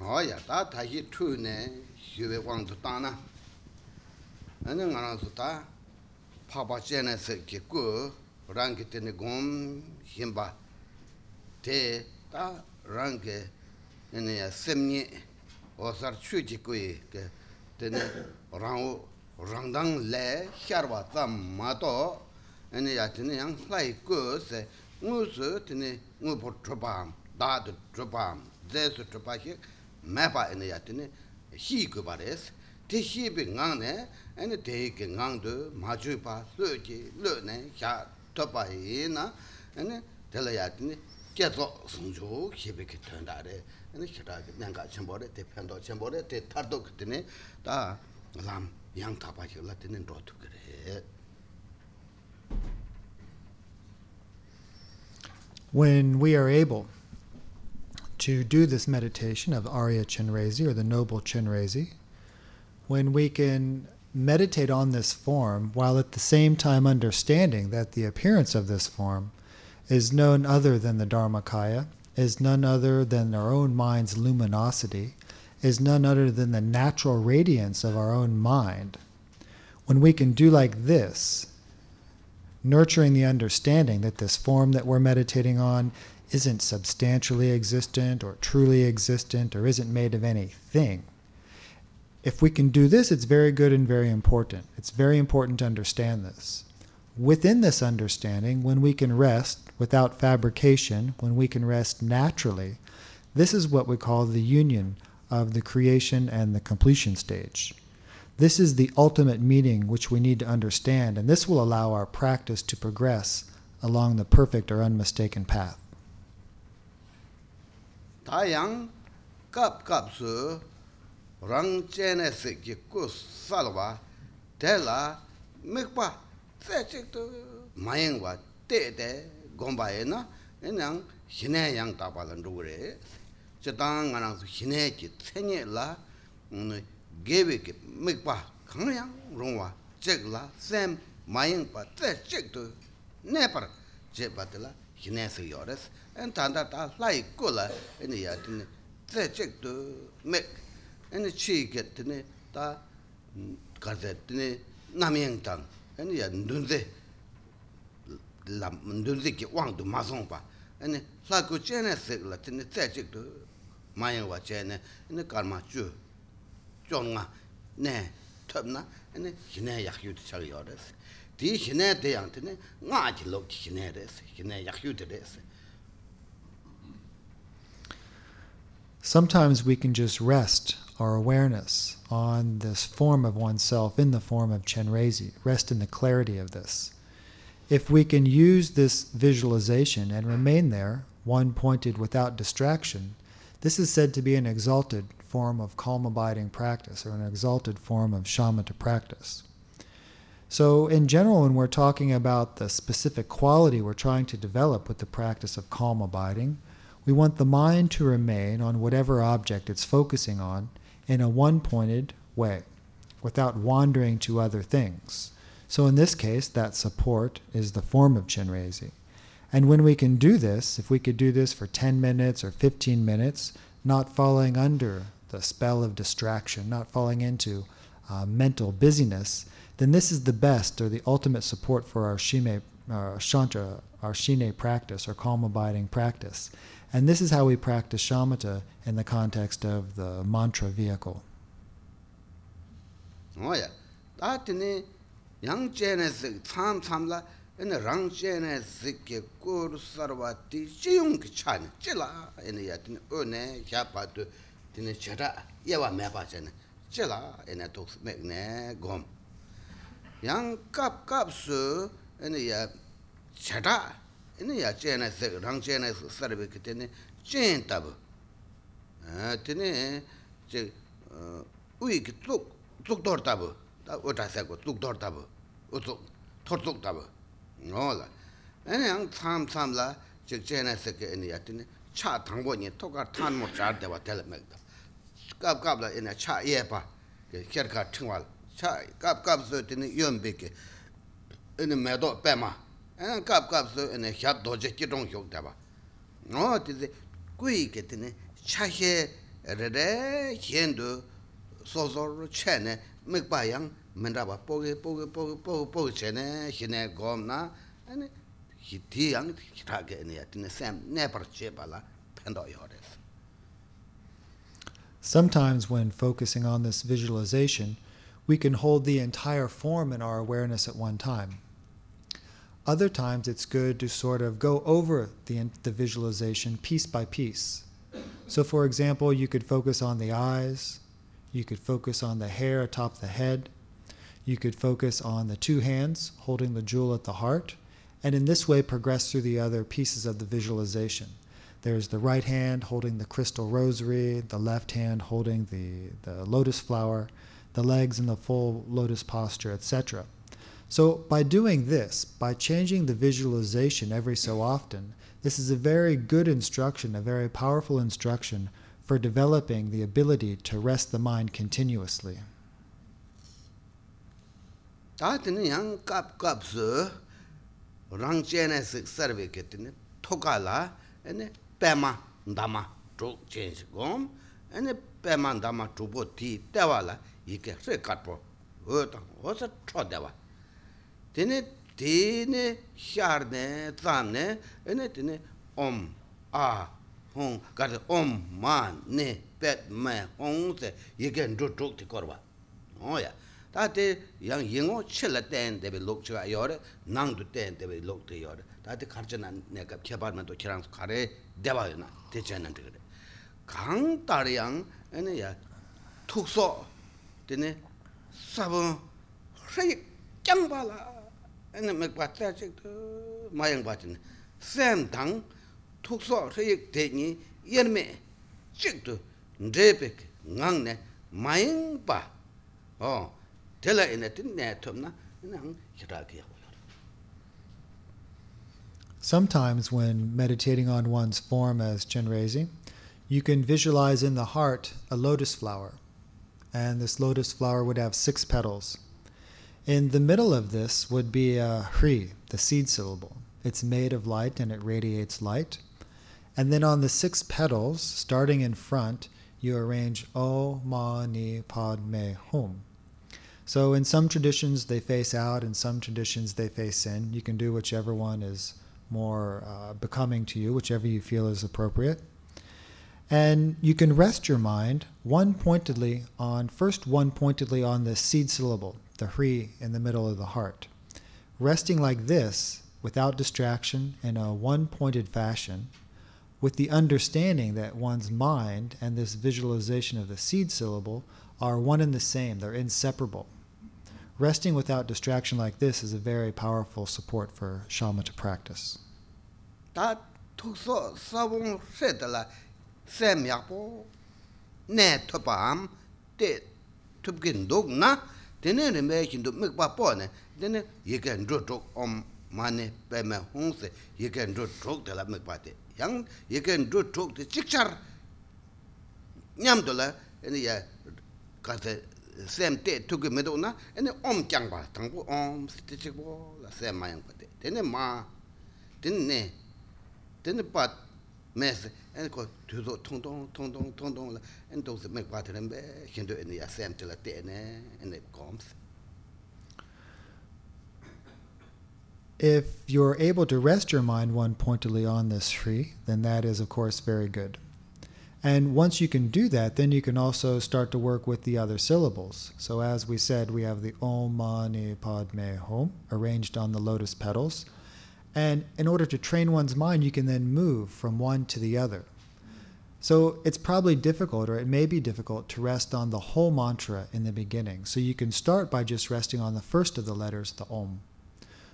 어야 다 다시 투네 휴베 왕도 따나 아니 나라서 다 파바제네서 기고 랑게 때네 곰 힘바 데다 랑게 네야 셈니 오서 추지고이 그 때네 랑오 랑당 레 샤르바 참 마토 아니 야티네 양 라이고세 무스 티네 무보 트밤 다드 트밤 제스 트바식 ngang ne te ki ngang tu ma pa ki lu ne tu pa yi na tela ya ki da re ki re te re te ki da lam yang ta la ro tu ki re when we are able to do this meditation of Arya Chenrezi or the Noble Chenrezi, when we can meditate on this form while at the same time understanding that the appearance of this form is none other than the Dharmakaya, is none other than our own mind's luminosity, is none other than the natural radiance of our own mind. When we can do like this, nurturing the understanding that this form that we're meditating on isn't substantially existent or truly existent or isn't made of anything. If we can do this, it's very good and very important. It's very important to understand this. Within this understanding, when we can rest without fabrication, when we can rest naturally, this is what we call the union of the creation and the completion stage. This is the ultimate meaning which we need to understand, and this will allow our practice to progress along the perfect or unmistaken path. 다양 갑갑스 랑체네스 기쿠 살와 텔라 맥바 세직도 마행와 때때 곰바에나 그냥 신의 양 다발은 누구래 저당 가나서 신의 기 생일라 오늘 게베게 맥바 강양 롱와 잭라 샘 마행바 세직도 네버 제바들라 신의서 요레스 ān tāndā tā lāi kō lā ān yā tīne tsē chēk tō mēk ān chī kēt tīne tā kārsē tīne nāmiyāng tāng ān yā ndunzē ndunzē kī wāng tō mā sōng pā ān lā kō chēnē sēk lā tīne tsē chēk tō mā yāng wā chēnē ān kār mā chū chōng ngā nē tōp nā ān hinē yāk yū tō chāk yō rēs tī hinē tē yāng tīne ngā jī lōk jī hinē rēs hinē yāk yū tē rēs Sometimes we can just rest our awareness on this form of oneself in the form of Chenrezi, rest in the clarity of this. If we can use this visualization and remain there, one pointed without distraction, this is said to be an exalted form of calm abiding practice or an exalted form of shamatha practice. So, in general, when we're talking about the specific quality we're trying to develop with the practice of calm abiding, we want the mind to remain on whatever object it's focusing on in a one pointed way, without wandering to other things. So, in this case, that support is the form of Chenrezi. And when we can do this, if we could do this for 10 minutes or 15 minutes, not falling under the spell of distraction, not falling into uh, mental busyness, then this is the best or the ultimate support for our shime, our shantra, our shine practice, or calm abiding practice. And this is how we practice shamatha in the context of the mantra vehicle. Oh yeah. That ne yang chene se tham tham la ene rang chene kur sarvati chiyung chan chila ene ya tine o ne ya pa tu tine chara ya wa me pa chene chila ene tok me ne gom yang kap kap su ene ya chara ini ya chayana sik, rang chayana sarbi ki tene chayan tabu. Tene uh, ui ki tsuk, tsuk dor tabu, ota sako, tsuk dor tabu, utsuk, thor tsuk tabu. Ngola. Ini yang tsam tsam la chik chayana sik ini ya tene cha tangbo nye tokar tan mor char dewa tela megda. Kaab kaab la ini cha ye pa, kher ka tingwa la. Cha kaab kaab so tene yon beke, ini medo pema. Do pe ma ene kap kap so ene hyat do ki dong hyok da ba no ti de kui ke tine cha he re hindu so so che ne mek ba yang men ra ba po ge po ge po ge po po che ne hine gom na ane hi ti yang ki ta ge ne ya tin sam ne par che ba la pen do yo des Sometimes, when focusing on this visualization, we can hold the entire form in our awareness at one time. Other times, it's good to sort of go over the, the visualization piece by piece. So, for example, you could focus on the eyes, you could focus on the hair atop the head, you could focus on the two hands holding the jewel at the heart, and in this way progress through the other pieces of the visualization. There's the right hand holding the crystal rosary, the left hand holding the, the lotus flower, the legs in the full lotus posture, etc. So, by doing this, by changing the visualization every so often, this is a very good instruction, a very powerful instruction for developing the ability to rest the mind continuously. ta tin yang kap kap su rang che ne sik sar ve ke tin to ka la ene pe ma nda ma tru chen si gom ene pe ma nda ma tru bo ti tene tene shar ne tsam ne ene tene om a hong gar om ma ne pet me hong se yegen dru dru ti korwa. O ya. Ta te yang yingo chela ten de be lok chwa yor nang du ten de be lok de yor ta te kharja na ne kap khebar na do kirang khare dewa na te chen na de 강 따량 아니 야 툭소 되네 사본 쉐이 짱발아 bā chīne, sēm tāng, tūk shayik tō, ndrepek ngāng nē, mā yāng bā, 어 tela ina tin ne tumna Sometimes, when meditating on one's form as Chenrezi, you can visualize in the heart a lotus flower, and this lotus flower would have six petals. In the middle of this would be a hri, the seed syllable. It's made of light and it radiates light. And then on the six petals, starting in front, you arrange O, Ma, Ni, Pad, Me, Hum. So in some traditions they face out, in some traditions they face in. You can do whichever one is more uh, becoming to you, whichever you feel is appropriate. And you can rest your mind one pointedly on, first one pointedly on the seed syllable, the hri in the middle of the heart. Resting like this, without distraction, in a one pointed fashion, with the understanding that one's mind and this visualization of the seed syllable are one and the same, they're inseparable. Resting without distraction like this is a very powerful support for shamatha practice. tene rinpe hindu mikpa po ne tene yeke ndro chok om ma ne pe me hong se yeke ndro chok de la mikpa te. Yang yeke ndro chok de chikchar nyam to la ene ya kase sem te tuki me na ene om kyang pa tangpo om siti chikpo la sem ma yang pa te. Tene ma tene ne tene pa tong tong tong tong tong tong ne ene koms If you're able to rest your mind one pointedly on this hri, then that is, of course, very good. And once you can do that, then you can also start to work with the other syllables. So, as we said, we have the Om Mani Padme Hum arranged on the lotus petals. And in order to train one's mind, you can then move from one to the other. So, it's probably difficult, or it may be difficult, to rest on the whole mantra in the beginning. So, you can start by just resting on the first of the letters, the Om.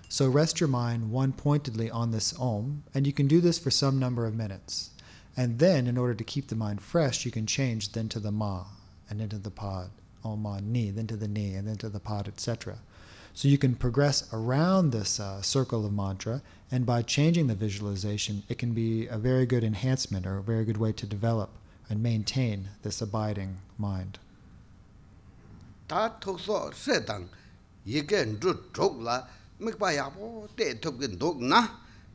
So, rest your mind one pointedly on this Om, and you can do this for some number of minutes. And then, in order to keep the mind fresh, you can change then to the ma, and then to the pod, om ma ni, then to the ni, and then to the pod, etc. So you can progress around this uh, circle of mantra, and by changing the visualization, it can be a very good enhancement or a very good way to develop and maintain this abiding mind. 다 tukso sedang yike ndu chok la mikpa yapo te tupkin duk na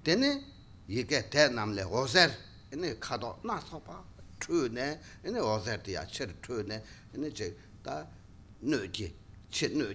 tene yike te namle hoser ene kado na sopa tu ne ene ozer de ya cher tu ne ene je da nu ji che nu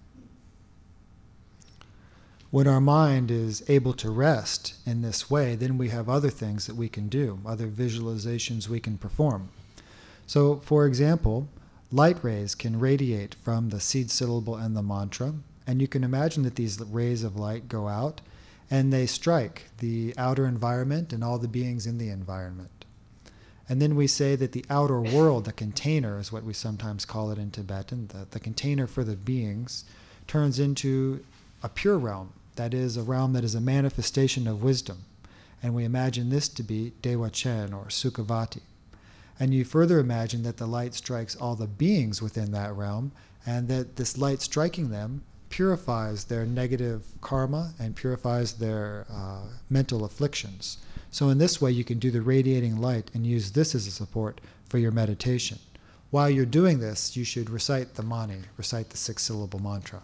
When our mind is able to rest in this way, then we have other things that we can do, other visualizations we can perform. So, for example, light rays can radiate from the seed syllable and the mantra, and you can imagine that these rays of light go out and they strike the outer environment and all the beings in the environment. And then we say that the outer world, the container, is what we sometimes call it in Tibetan, the, the container for the beings, turns into a pure realm, that is, a realm that is a manifestation of wisdom. And we imagine this to be Dewa Chen or Sukhavati. And you further imagine that the light strikes all the beings within that realm, and that this light striking them purifies their negative karma and purifies their uh, mental afflictions. So, in this way, you can do the radiating light and use this as a support for your meditation. While you're doing this, you should recite the mani, recite the six syllable mantra.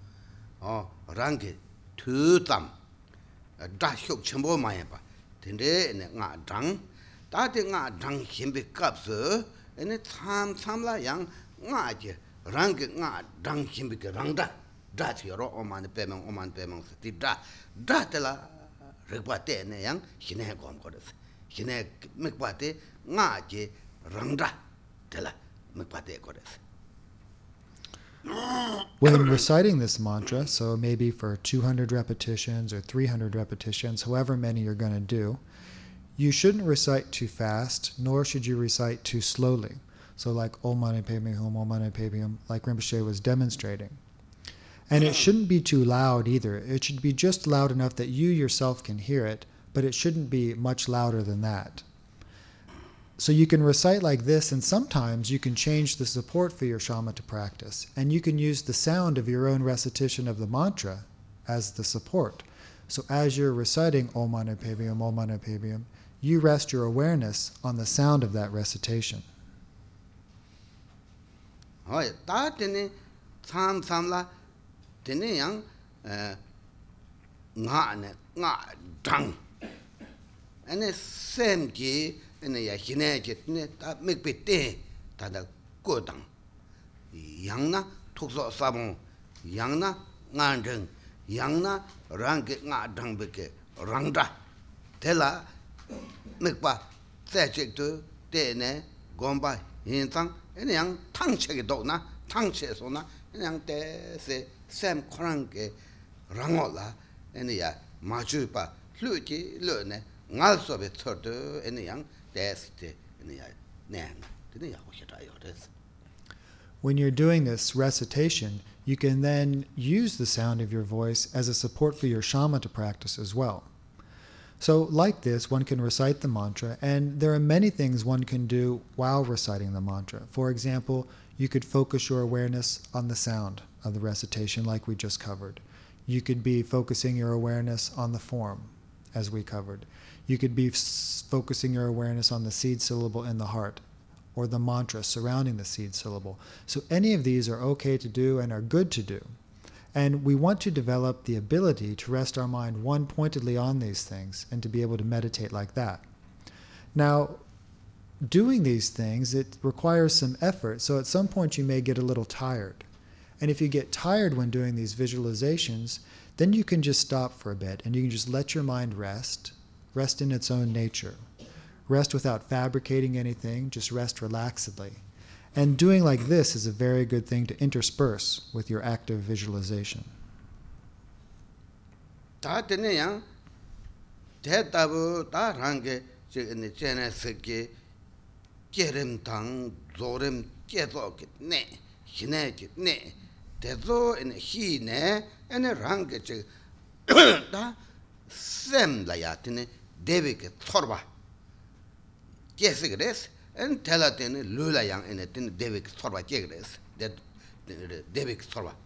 rangi tu tam dha hyuk chenpo maya pa tende nga dhang tate nga dhang himbi kapsi ene tsam tsam la yang nga je rangi nga dhang himbi ki rang dha dha chi yoro oman pemang oman pemang si ti dha dha tila rikpa te ene yang hinay gom koris hinay mikpa te nga je rang dha tila mikpa te koris When reciting this mantra, so maybe for 200 repetitions or 300 repetitions, however many you're going to do, you shouldn't recite too fast, nor should you recite too slowly. So, like Om Mani Padme Hum, Om Mani Padme Hum, like Rinpoche was demonstrating. And it shouldn't be too loud either. It should be just loud enough that you yourself can hear it, but it shouldn't be much louder than that. So you can recite like this, and sometimes you can change the support for your shamatha practice, and you can use the sound of your own recitation of the mantra as the support. So as you're reciting Om Mani Padme Om Mani Padme, you rest your awareness on the sound of that recitation. হয় ngā ngā ene ya hine je ne ta mek pe te ta da ko dang yang na thuk so sa bon yang na nga dang yang na rang ge nga dang be ke rang da. Te la mek pa tsa che tu te ne gom ba yin tang ene yang tang che ge do na tang che so na ene yang te se sem khorang ge rang o la ene ya ma chu pa lu ji lu ne ngal so be chor tu ene yang des When you're doing this recitation, you can then use the sound of your voice as a support for your shamatha practice as well. So, like this, one can recite the mantra, and there are many things one can do while reciting the mantra. For example, you could focus your awareness on the sound of the recitation, like we just covered. You could be focusing your awareness on the form, as we covered. You could be s- focusing your awareness on the seed syllable in the heart or the mantra surrounding the seed syllable. So, any of these are okay to do and are good to do. And we want to develop the ability to rest our mind one pointedly on these things and to be able to meditate like that. Now, doing these things, it requires some effort. So, at some point, you may get a little tired. And if you get tired when doing these visualizations, then you can just stop for a bit and you can just let your mind rest, rest in its own nature. Rest without fabricating anything, just rest relaxedly. And doing like this is a very good thing to intersperse with your active visualization. 다 되네 양 대답을 다 한게 저네 전에 새끼 깨름당 조름 깨도게 네 희내게 네 대도 인 희네 에네 랑게 저다 셈라야 되네 데비게 털바 깨스 그래스 엔 텔라테네 룰라양 에네 되네 데비게 털바 깨 그래스 데 데비게 털바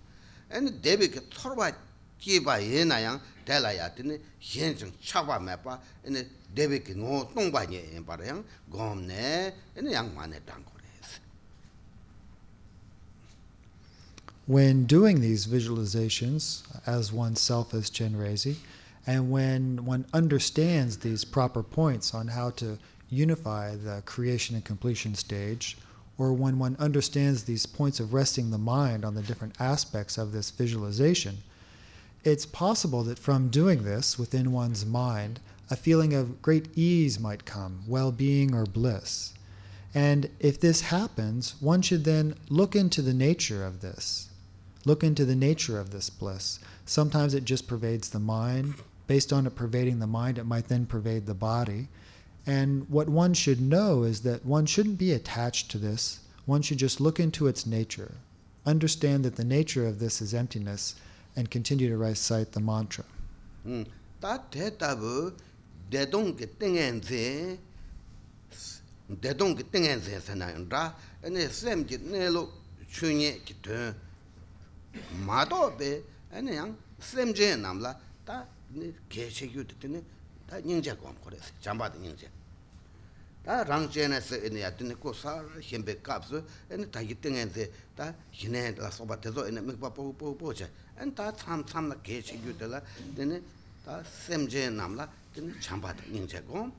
엔 데비게 털바 끼바 예나양 텔라야 되네 현정 차바 매바 에네 데비게 노 똥바니 바라양 곰네 에네 양만에 땅거래스 When doing these visualizations as oneself as Chenrezi, and when one understands these proper points on how to unify the creation and completion stage, or when one understands these points of resting the mind on the different aspects of this visualization, it's possible that from doing this within one's mind, a feeling of great ease might come, well being or bliss. And if this happens, one should then look into the nature of this. Look into the nature of this bliss. Sometimes it just pervades the mind. Based on it pervading the mind, it might then pervade the body. And what one should know is that one shouldn't be attached to this. One should just look into its nature, understand that the nature of this is emptiness, and continue to recite the mantra. Mm. ane chunye ane yang ta 개체규도 때문에 다 닝자 거 그래. 잠바도 닝자. 다 랑제네스 에네 야드네 코사 힘베 캅스 에네 다 이땡엔데 다 히네 라 소바테조 에네 맥바 포포 엔다 참참나 개체규들라 데네 다 샘제 남라 데네 잠바도 닝자고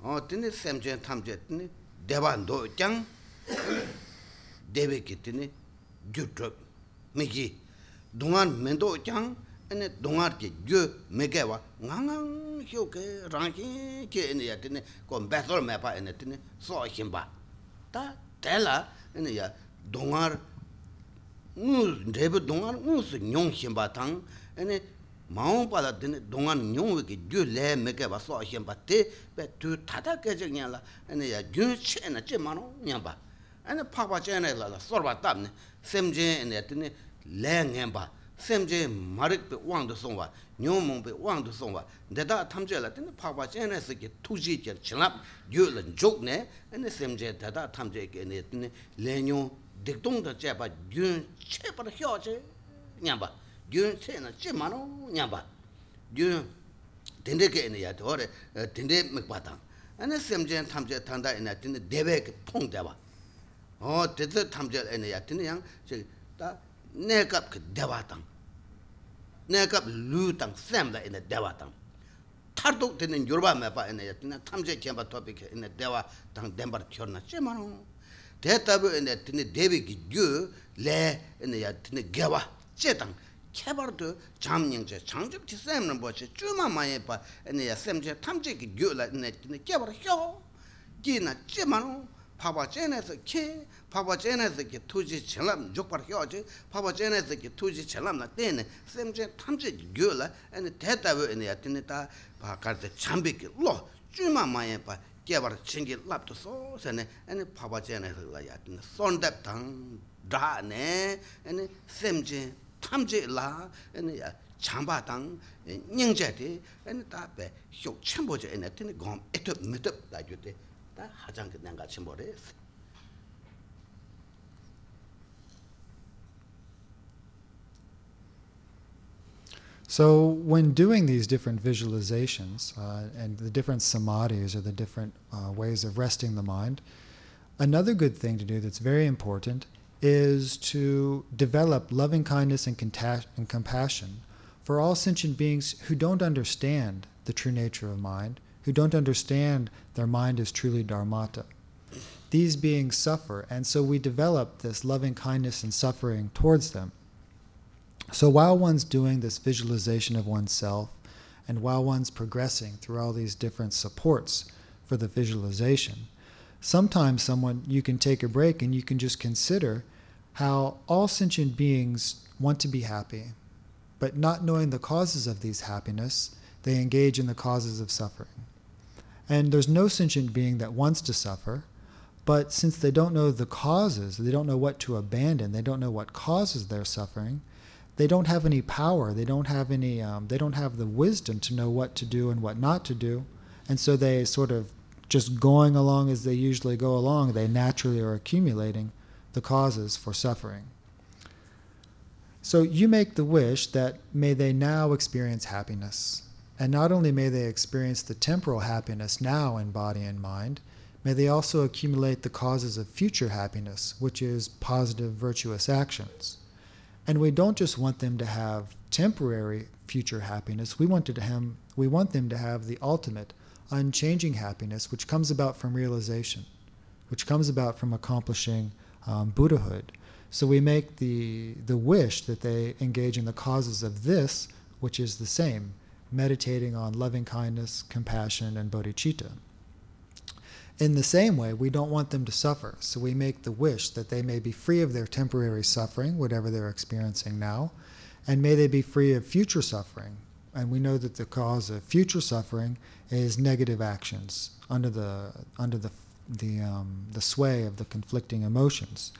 어 데네 샘제 탐제 데네 대반도 짱. 데베 기트네 규트 미기 동안 멘도 짱. ane dungar ki gyu mekewa ngangang hiyo ke rangin ki ane ya tene ko mbesol mepa ane tene so shimba ta tela ane ya dungar nrebu dungar ngus nyong shimba tang ane maung pala tene dungar nyong wiki gyu le mekewa so shimba te pe tu tata kechik nyala ane ya gyu che na che maro nyamba ane pakpa che na la sorba tabne semje ane tene le ngenpa semje marik pe wang du songwa nyom mong pe wang du songwa. Deda thamje la ten pa ba chen se ge tu ji ge chilap yu la jok ne ene semje deda thamje ge ne ten le nyu dik dong da che ba gyun che par hyo che nyam ba gyun che na che ma no nyam ba gyun den de ge ne ya do re den eh, de mek ba ta ene semje thamje thang da ene ten de be ge thong de ba o de de thamje ene ya ten yang che da nekab ki dewa tang, nekab lu tang, semla ina dewa tang. Tarduk tina yurba mepa ina ya, tina tamze kienpa topi ki ina dewa tang denpar tiyorna, che maro. Te tabu ina tina debi ki gyu le ina ya tina gewa, che tang, kebar tu jam nyingze, changchuk ti semla bo che, chuma maye pa ina ya semze tamze ki gyu la ina tina kebar hyo, ki na che maro, paba che nesa ke, 샘는 뭐지 주마마에 봐 애네야 샘제 탐제기 뉴라 애네 드네 개발 혀 기나 째마노 파바 제네스 키 파바 제네스 키 투지 쳔람 족파 혀지 파바 제네스 키 투지 쳔람나 때네 셈제 탐제 gyula 아니 대답을 애네 야티네다 바카르데 참비기 로 주마마에 봐 개발 챙기 랍도 소세네 아니 파바 제네스라 야티네 손답당 다네 아니 셈제 탐제라 아니 야 참바당 닝제데 아니 다베 효 첨보제 애네 티네 곰 에트 미트 라주데 다 하장 그냥 같이 뭐래 So, when doing these different visualizations uh, and the different samadhis or the different uh, ways of resting the mind, another good thing to do that's very important is to develop loving kindness and, and compassion for all sentient beings who don't understand the true nature of mind, who don't understand their mind is truly dharmata. These beings suffer, and so we develop this loving kindness and suffering towards them. So while one's doing this visualization of oneself, and while one's progressing through all these different supports for the visualization, sometimes someone you can take a break and you can just consider how all sentient beings want to be happy, but not knowing the causes of these happiness, they engage in the causes of suffering. And there's no sentient being that wants to suffer, but since they don't know the causes, they don't know what to abandon, they don't know what causes their suffering, they don't have any power. They don't have any. Um, they don't have the wisdom to know what to do and what not to do, and so they sort of just going along as they usually go along. They naturally are accumulating the causes for suffering. So you make the wish that may they now experience happiness, and not only may they experience the temporal happiness now in body and mind, may they also accumulate the causes of future happiness, which is positive virtuous actions. And we don't just want them to have temporary future happiness. We want, to have, we want them to have the ultimate, unchanging happiness, which comes about from realization, which comes about from accomplishing um, Buddhahood. So we make the, the wish that they engage in the causes of this, which is the same, meditating on loving kindness, compassion, and bodhicitta. In the same way, we don't want them to suffer, so we make the wish that they may be free of their temporary suffering, whatever they're experiencing now, and may they be free of future suffering. And we know that the cause of future suffering is negative actions under the under the the um, the sway of the conflicting emotions.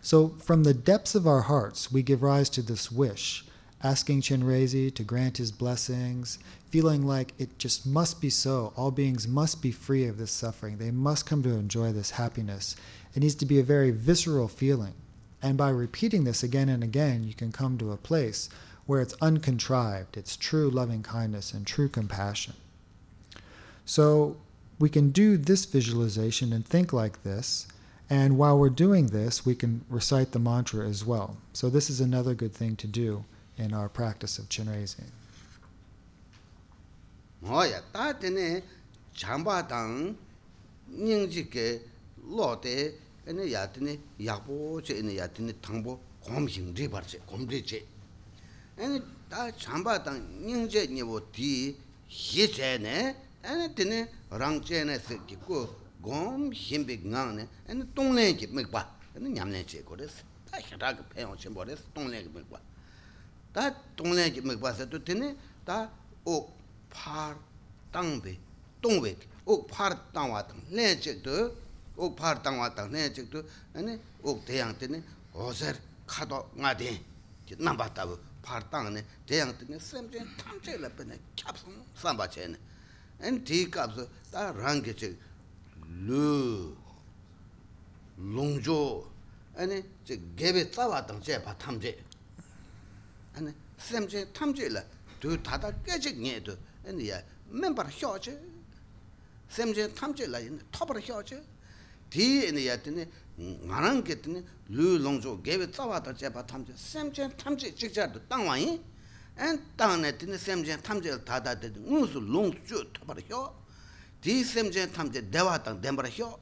So, from the depths of our hearts, we give rise to this wish, asking Chenrezig to grant his blessings, feeling like it just must be so. All beings must be free of this suffering. They must come to enjoy this happiness. It needs to be a very visceral feeling. And by repeating this again and again, you can come to a place where it's uncontrived, it's true loving kindness and true compassion. So we can do this visualization and think like this. And while we're doing this, we can recite the mantra as well. So this is another good thing to do in our practice of Chenrezig. 뭐야 따드네 잠바당 닝지게 로데 에네 야드네 야보제 에네 야드네 당보 곰싱 리버제 곰리제 에네 다 잠바당 닝제 니보 디 히제네 에네 드네 랑제네 세기고 곰 힘빅 나네 에네 동네기 맥바 에네 냠네제 고레스 다 히라가 페용 쳔보레스 동네기 맥바 다 동네기 맥바서 드네 다오 파르 땅베 동베 옥 파르 땅와 땅 내적도 옥 파르 땅와 땅 내적도 아니 옥 대양 때네 오서 카도 나데 남바다고 파르 땅네 대양 때네 샘제 탐제라 빼네 캡송 삼바체네. 엔 디캅스 다 랑게체 르 롱조 아니 제 개베 따와 땅제 바 탐제. 아니 샘제 탐제라 두 다다 깨지 녜도 아니 야 멤버 혀지 샘제 탐제 라인 탑버 혀지 디에니 야드니 나랑 게드니 르롱조 게베 짜와다 제바 탐제 샘제 탐제 직자도 땅와이 엔 땅에 드니 샘제 탐제 다다데 우스 롱주 탑버 혀 디셈제 탐제 대와당 덴버 혀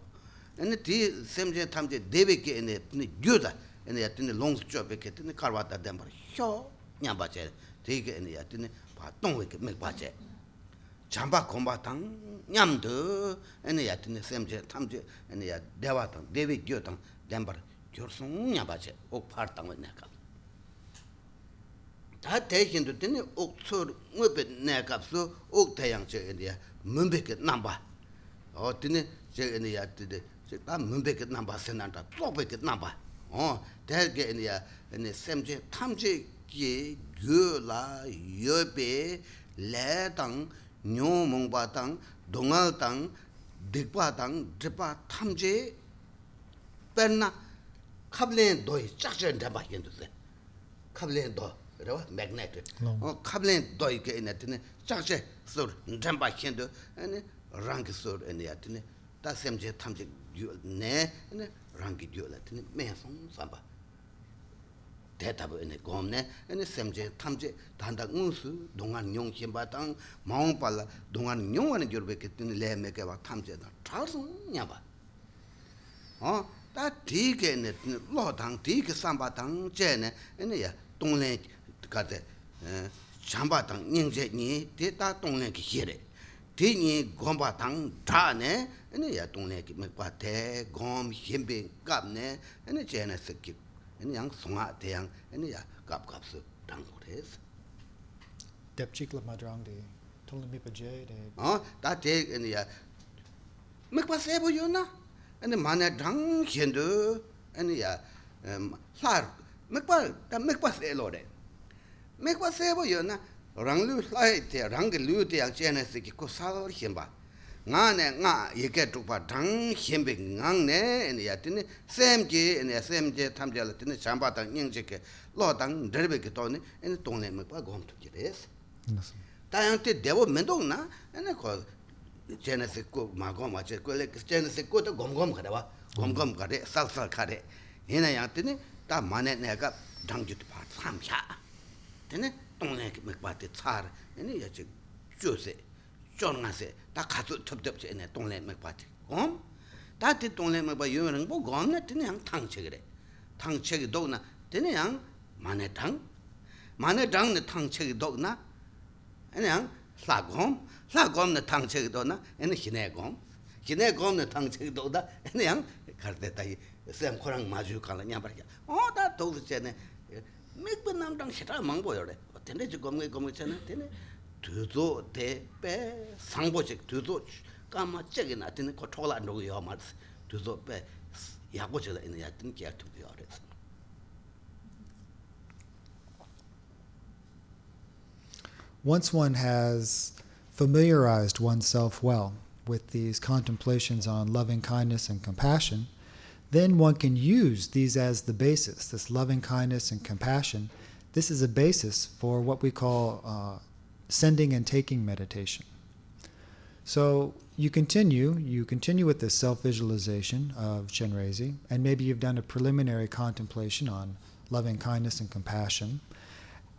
아니 디셈제 탐제 데베게 에네 뉴다 ene yatini longs chobe ke tini karwata denpar hyo nyamba che, tiki ene yatini pa tongwe ke mikpa che. 잠바 곰바 당 냠드 에네 야트네 셈제 탐제 에네 야 대와 당 데비 교당 렘버 교송 냐바제 옥 파르당 내가 다 대신도 되네 옥소 뭐베 내가서 옥 대양제 에네 문베게 남바 어 되네 제 에네 야트데 제다 문베게 남바 세난다 또베게 남바 어 대게 에네 야 에네 셈제 탐제 게 교라 여베 레당 nyo mongpa tang, dongal tang, dikpa tang, dripa tamche perna kablen doi chakchen dhampa yendu zin. Kablen doi, rawa, magnet. Kablen doi ke ina tine chakchen sur dhampa yendu, rangi sur ina ya tine, ta semche tamche ne rangi diyo la tine, meya song samba. 대답 안에 검네. 안에 샘제 탐제 단다 응수 동안 용심바 땅 마옹발라 동안 용원에 겨베게 뜨는 레메게 와 탐제다. 차슨 냐바 어?다 디게네. 로당 디게 삼바당 제네. 아니야 동네 가데 잠바당 닝제니 데다 동네 기레 디니 곰바당 다네. 아니야 동네 기 과대 곰 힘베 갑네. 아니 제네스 기 아니 양 송아 대양 아니야 갑갑스 당고레스 Depchikla Madrangdi, Tolimipa Jade, 어, 다데 아니야 맥바세 보요나 아니 만에 당 현도 아니야 사 맥바 다 맥바세 로레 맥바세 보요나 랑루 라이테 랑게 루테 양 제네스기 코사르 힘바 nga ne nga yeke tukpa dang henpe ngang ne ene ya tene sem je ene ya sem je tam je la tene shamba tang nying je ke lo tang ndarbe ke to ne ene tong le mekpa gom tuk je res ta yang te dewa mendong na ene ko chene se ko ma gom wa che ko le chene se ko to gom gom kare wa gom gom kare sal sal kare. Ene yang tene ta ma ne ne ka dang ju tukpa sam sha tene tong le mekpa te tsar ene ya che jo se. chon nga se ta khatsu thup thup che ne tonglen mek pa gom ta ti tonglen mek pa yoyo rang po gom na tene yang tang che gre tang che gi dog na tene yang mane tang mane tang ne tang che gi dog na ene yang la gom la gom ne tang che gi dog na ene hine gom hine gom ne tang che gi dog da ene yang kar de ta sem korang ma ju kala nya bar ya o ta dog che ne mek pa nam tang shita mang bo yo re tene ji gom ge gom che ne tene chik kama chik ina tini ko chik ina ya tini Once one has familiarized oneself well with these contemplations on loving kindness and compassion, then one can use these as the basis. This loving kindness and compassion, this is a basis for what we call uh, sending and taking meditation. So you continue, you continue with this self visualization of Chenrezi, and maybe you've done a preliminary contemplation on loving kindness and compassion.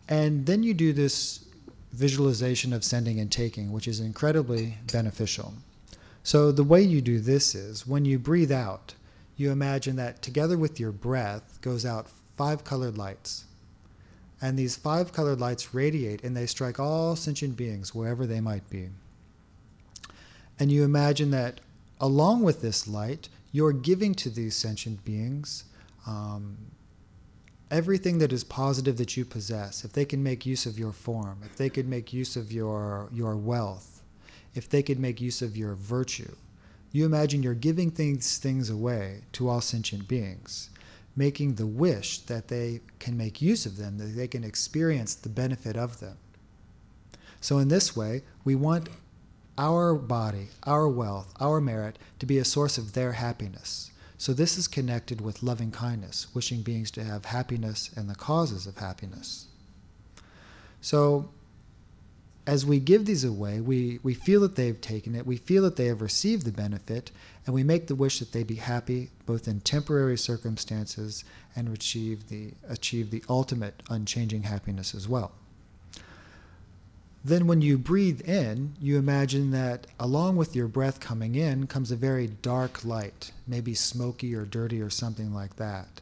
And then you do this visualization of sending and taking, which is incredibly beneficial. So, the way you do this is when you breathe out, you imagine that together with your breath goes out five colored lights. And these five colored lights radiate and they strike all sentient beings wherever they might be. And you imagine that along with this light, you're giving to these sentient beings um, everything that is positive that you possess, if they can make use of your form, if they could make use of your, your wealth, if they could make use of your virtue, you imagine you're giving these things away to all sentient beings, making the wish that they can make use of them, that they can experience the benefit of them. So, in this way, we want our body, our wealth, our merit to be a source of their happiness. So this is connected with loving kindness, wishing beings to have happiness and the causes of happiness. So as we give these away, we, we feel that they've taken it, we feel that they have received the benefit, and we make the wish that they be happy both in temporary circumstances and achieve the, achieve the ultimate unchanging happiness as well. Then, when you breathe in, you imagine that along with your breath coming in comes a very dark light, maybe smoky or dirty or something like that.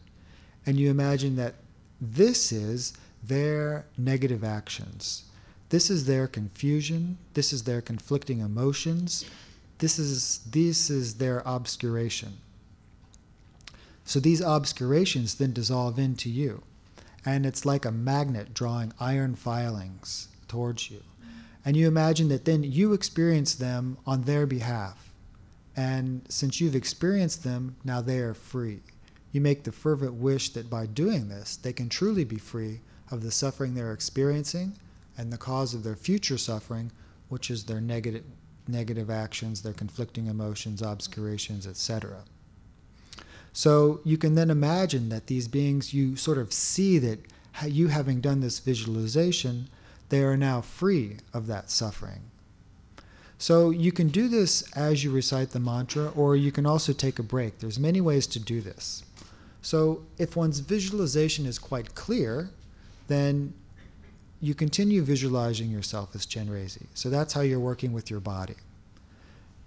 And you imagine that this is their negative actions. This is their confusion. This is their conflicting emotions. This is, this is their obscuration. So these obscurations then dissolve into you. And it's like a magnet drawing iron filings towards you. And you imagine that then you experience them on their behalf. And since you've experienced them, now they are free. You make the fervent wish that by doing this, they can truly be free of the suffering they're experiencing and the cause of their future suffering, which is their negative, negative actions, their conflicting emotions, obscurations, etc. So you can then imagine that these beings, you sort of see that you having done this visualization, they are now free of that suffering. So you can do this as you recite the mantra, or you can also take a break. There's many ways to do this. So if one's visualization is quite clear, then you continue visualizing yourself as Chenrezi. So that's how you're working with your body.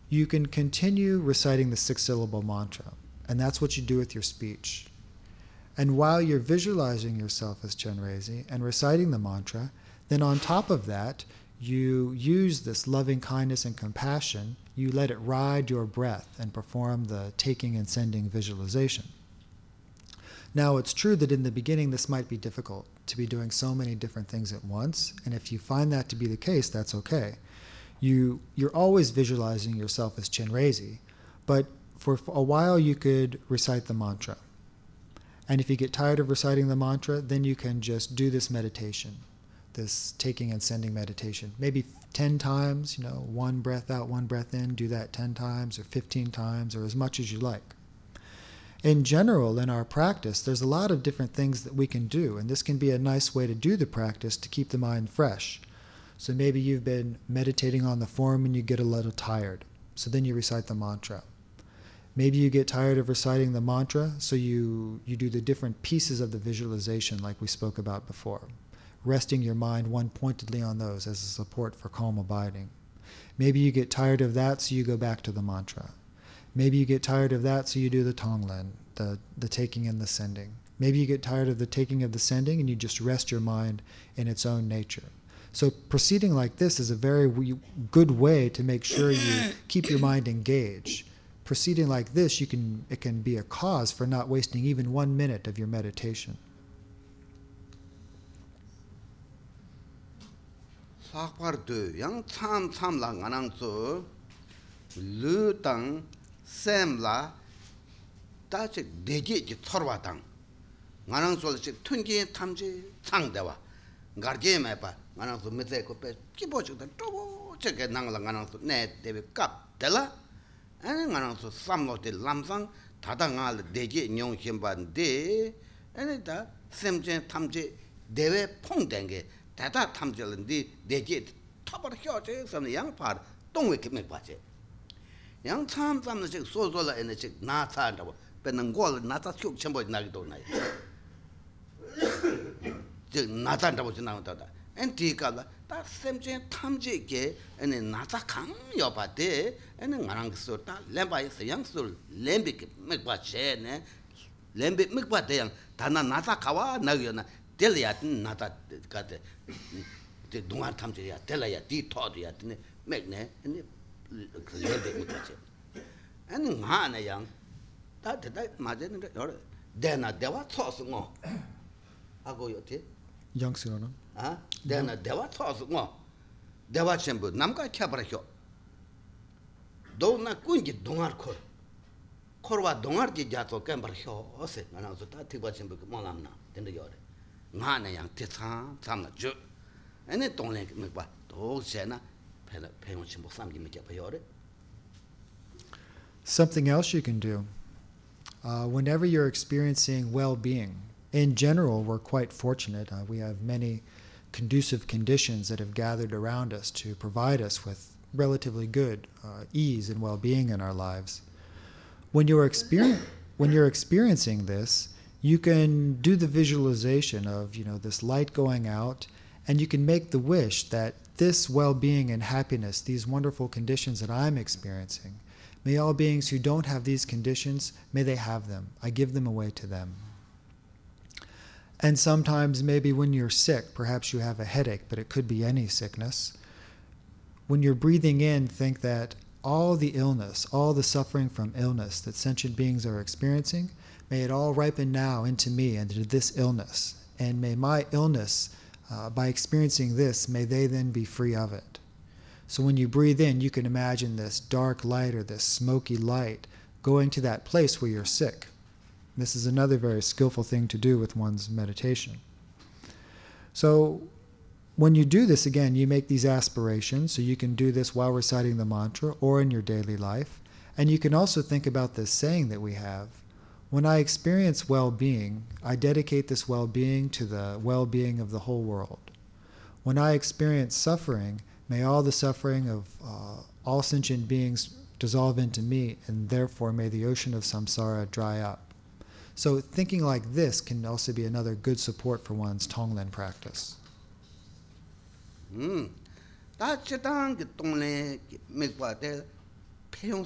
You can continue reciting the six syllable mantra, and that's what you do with your speech. And while you're visualizing yourself as Chenrezi and reciting the mantra, then on top of that, you use this loving kindness and compassion, you let it ride your breath and perform the taking and sending visualization. Now, it's true that in the beginning this might be difficult to be doing so many different things at once, and if you find that to be the case, that's okay. You, you're always visualizing yourself as Chenrezi, but for a while you could recite the mantra. And if you get tired of reciting the mantra, then you can just do this meditation, this taking and sending meditation. Maybe 10 times, you know, one breath out, one breath in, do that 10 times or 15 times or as much as you like in general, in our practice, there's a lot of different things that we can do, and this can be a nice way to do the practice to keep the mind fresh. So maybe you've been meditating on the form and you get a little tired, so then you recite the mantra. Maybe you get tired of reciting the mantra, so you, you do the different pieces of the visualization like we spoke about before, resting your mind one pointedly on those as a support for calm abiding. Maybe you get tired of that, so you go back to the mantra. Maybe you get tired of that, so you do the tonglen, the, the taking and the sending. Maybe you get tired of the taking of the sending and you just rest your mind in its own nature. So, proceeding like this is a very good way to make sure you keep your mind engaged. Proceeding like this, you can, it can be a cause for not wasting even one minute of your meditation. 샘라 다치 대게지 털와당 나랑 솔직 튼기 탐 sem la ta chik degi ki thorwa tang nga rang sol chik tungi tamji tsang dewa ngar ge me pa nga rang sol mitse ko pe kibo chik ta chobo chik ke nang la nga rang sol ne dewe kap dela ane nga rang sol sam lo te lam sang tata nga la degi nyong shimba de ane ta sem chen tamji dewe pong denge tata tamji la di degi tabar hyo che sam yang par tongwe kip me pa che yang tsam tsam na chik so zo la ene chik na tsa nda pe na ngo la na tsa kyuk chenpo na ki do na chik na tsa nda chik na nda da. En ti ka la ta sem chen tam je ke ene na tsa khang yo pa de ene nga rang so ta lem pa se yang so lem bi ke mek pa che ne. Lem bi mek pa de yang ta na na tsa ka wa na yo na del ya tin na ta ka de de dungar tam je ya del ya di to ya tin mek ne ene 그게 되고 되지 아니 나나 양 다다 맞는 거 여러 대나 대와 쳐서 하고 요티 양스로나 아 대나 대와 쳐서 대와 전부 남가 켜버려 도나 군지 동아르 코 코르와 동아르지 자토 깜버혀 어세 나나서 다 티바 전부 몰람나 된다 요래 나나 양 티차 참나 주 아니 동네 뭐 봐. 도세나 Something else you can do. Uh, whenever you're experiencing well being, in general, we're quite fortunate. Uh, we have many conducive conditions that have gathered around us to provide us with relatively good uh, ease and well being in our lives. When you're, experience, when you're experiencing this, you can do the visualization of you know this light going out and you can make the wish that this well being and happiness, these wonderful conditions that I'm experiencing, may all beings who don't have these conditions, may they have them. I give them away to them. And sometimes, maybe when you're sick, perhaps you have a headache, but it could be any sickness. When you're breathing in, think that all the illness, all the suffering from illness that sentient beings are experiencing, may it all ripen now into me and into this illness. And may my illness uh, by experiencing this, may they then be free of it. So when you breathe in, you can imagine this dark light or this smoky light going to that place where you're sick. This is another very skillful thing to do with one's meditation. So when you do this again, you make these aspirations. So you can do this while reciting the mantra or in your daily life. And you can also think about this saying that we have when I experience well being, I dedicate this well being to the well being of the whole world. When I experience suffering, may all the suffering of uh, all sentient beings dissolve into me, and therefore may the ocean of samsara dry up. So, thinking like this can also be another good support for one's Tonglen practice. Mm. de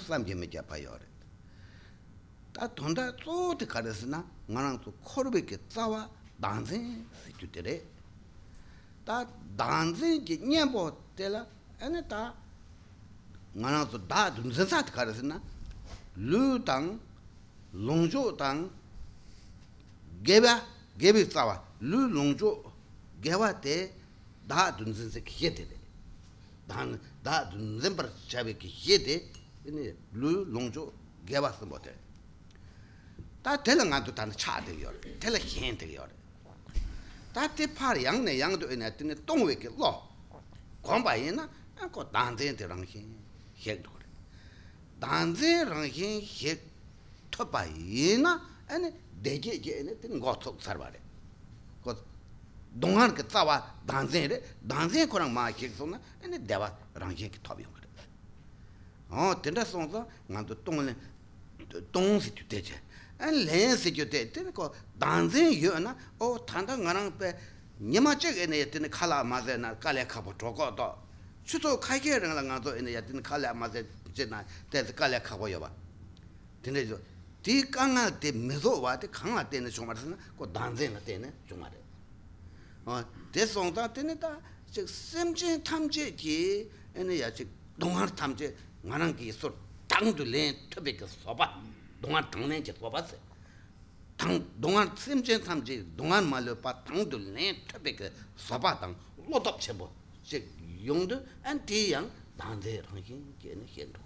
samje. 다 돈다 쏘데 가르스나 나랑 또 코르베게 싸와 단세 시주데레 다 단세 게 녀보 때라 아니 다 나랑 또다 dunzensat 가르스나 루당 롱조당 게바 게비 싸와 루 롱조 게와테 다 dunzense 키게데 단 다 dunzen버 차베 키게데 이니 루 롱조 게바스 모데 다 텔랑한도 단 차데요 텔라 힌데요 다 테파리 양네 양도 이네 뜨네 똥웨게 로 광바이나 고 단데데랑 힌 헤도 단데랑 힌헤 토바이나 아니 대게게 이네 뜨는 거속 살바레 고 동안 그 싸와 단세래 단세 거랑 마키소나 아니 대와 랑게 토비용 그래 어 된다 송서 나도 똥을 똥시 되제 안 렌스 주대 되고 단세 요나 어 단다 나랑 빼 니마적 에네 되는 칼라 마제 len si kyu te, tene ko danzen yu na, o tanda ngarang pe nima chek ene ya tene khala ma ze na kale khapo choko to. Chuto kage rangla nga zo ene ya tene khala ma ze che na, tese kale khapo yo ba. Tene jo, ti kanga te mezo wa, te kanga tene chungma resa na, ko danzen na tene chungma re. Te songta tene ta, chik semchen tamche ki, ene ya chik dongar tamche ngarang ki sur tangdu len tobe ka soba. 랑 기소 땅도 내 터베게 써봐 동안 당내 제 써봤어 당 동안 샘진 탐제 동안 말로 봐 땅도 내 터베게 써봐 당 로답 쳐보 즉 용도 안티양 단대랑 hin게는 현도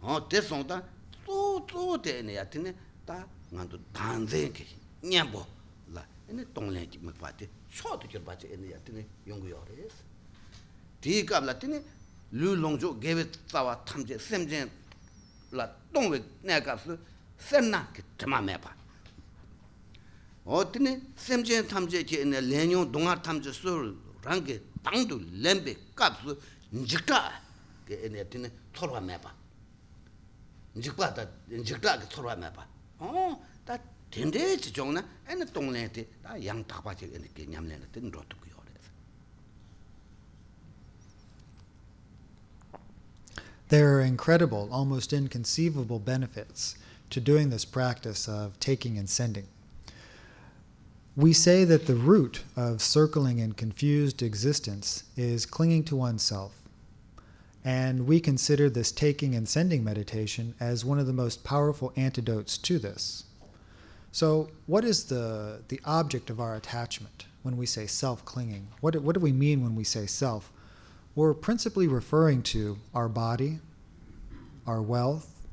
어 대송다 또또 되네 야트네 다 나도 단대게 냐보 라 ene tonglen ki mekpa te cho to kyo bache ene ya tene yongu yo res di kab la tene lu long jo gewe tsawa tamje semjen la tongwe naya kapsu sem na ki tima me pa o tini sem chen tamche ki ina lenyon dungar tamche su rangi tangdu lembe kapsu njikta ki ina tini tsorwa me pa njikpa ta njikta ki tsorwa me pa o ta tende chi chong na ina tonglen ti ta yang takpa chi ina ki nyamlen ti nrotu kuyo There are incredible, almost inconceivable benefits to doing this practice of taking and sending. We say that the root of circling and confused existence is clinging to oneself. And we consider this taking and sending meditation as one of the most powerful antidotes to this. So, what is the, the object of our attachment when we say self clinging? What, what do we mean when we say self? We're principally referring to our body, our wealth,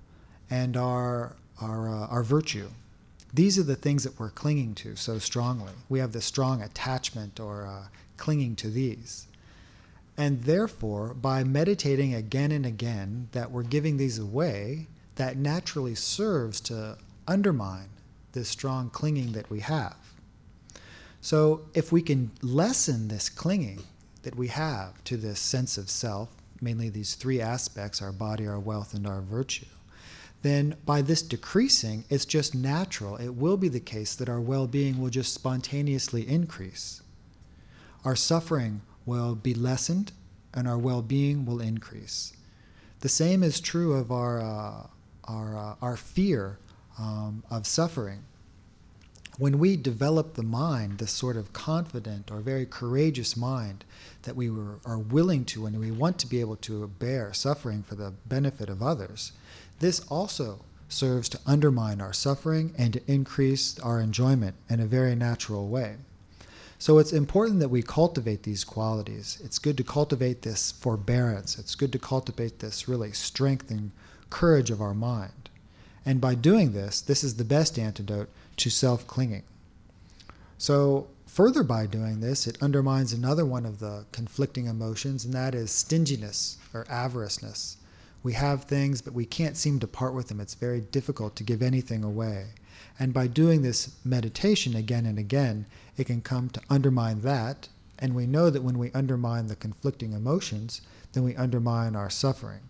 and our, our, uh, our virtue. These are the things that we're clinging to so strongly. We have this strong attachment or uh, clinging to these. And therefore, by meditating again and again that we're giving these away, that naturally serves to undermine this strong clinging that we have. So, if we can lessen this clinging that we have to this sense of self, mainly these three aspects our body, our wealth, and our virtue, then by this decreasing, it's just natural. It will be the case that our well being will just spontaneously increase. Our suffering will be lessened and our well being will increase. The same is true of our, uh, our, uh, our fear um, of suffering. When we develop the mind, this sort of confident or very courageous mind that we were, are willing to and we want to be able to bear suffering for the benefit of others, this also serves to undermine our suffering and to increase our enjoyment in a very natural way. So it's important that we cultivate these qualities. It's good to cultivate this forbearance. It's good to cultivate this really strength and courage of our mind. And by doing this, this is the best antidote to self clinging. So, further by doing this, it undermines another one of the conflicting emotions, and that is stinginess or avariceness, We have things, but we can't seem to part with them. It's very difficult to give anything away. And by doing this meditation again and again, it can come to undermine that. And we know that when we undermine the conflicting emotions, then we undermine our suffering.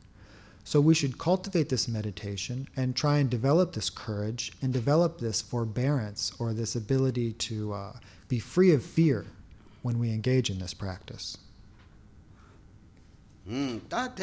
So we should cultivate this meditation and try and develop this courage and develop this forbearance or this ability to uh, be free of fear when we engage in this practice. 음, 다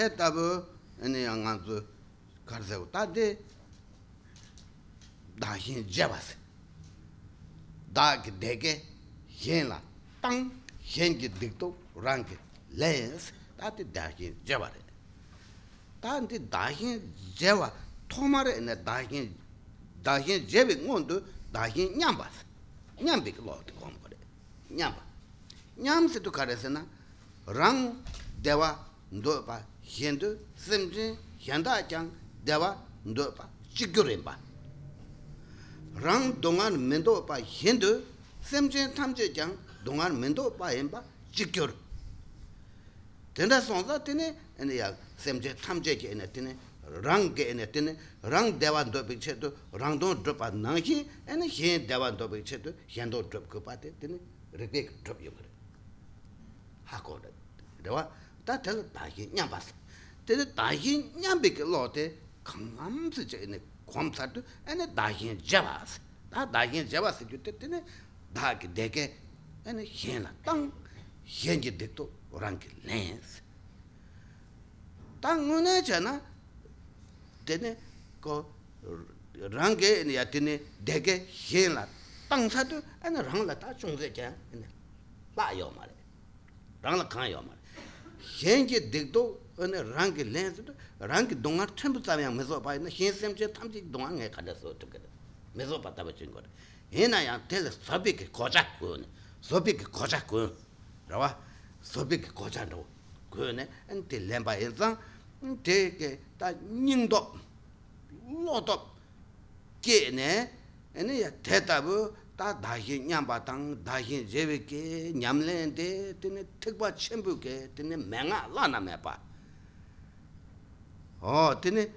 다데 다힌 제바스. 다게 되게 헨라 땅 헨게 득도 랑게 레스 다데 다힌 제바레. 다한테 다힌 제와 토마레 네 다힌 다힌 제베 몬도 다힌 냠바스. 냠비 로트 콤거레. 냠바. 냠스도 가르세나 랑 대와 ndo pa hendu semjin henda jang dewa ndo pa chigyoren pa rang dongan mendo pa hendu semjin tamje jang dongan mendo pa hen pa chigyor tenda sonza tene ene ya semje tamje ke ene tene rang ke ene tene rang dewa do bik che do rang do drop an nang ki ene he dewa do bik che do hen do drop ko pa te tene rebe drop yo kare ha ko da dewa ta ta ba gi nya ba sa. Tene da gi nya bi ke lo te kang am se je ene kwam sa do ene da gi ja ba sa. Da da gi ja ba sa ju te tene da gi de ke ene hen la tang hen gi de to hien jī dēk tō rāng kī lēns. Tā ngū nē chē na tēne ko rāng kī ene ya tēne dēke hien lā tāng sā tu ene rāng lā tā chung sē chē ene lā yō mā rē. rāng lā kāng yō mā rē. 현재 득도 어느 랑게 렌스도 랑게 동아 템부 따면 메서 봐야 현샘제 탐지 동안에 가려서 어떻게 메서 봤다 버진 거 해나야 텔 서비게 고작 그 서비게 고작 그 라와 서비게 고작도 그네 엔테 렘바 엔상 되게 다 닝도 로도 게네 에네 대답을 다 다히 냠바당 다히 제베게 냠렌데 드네 특바 쳔부게 드네 맹아 라나메바 어 드네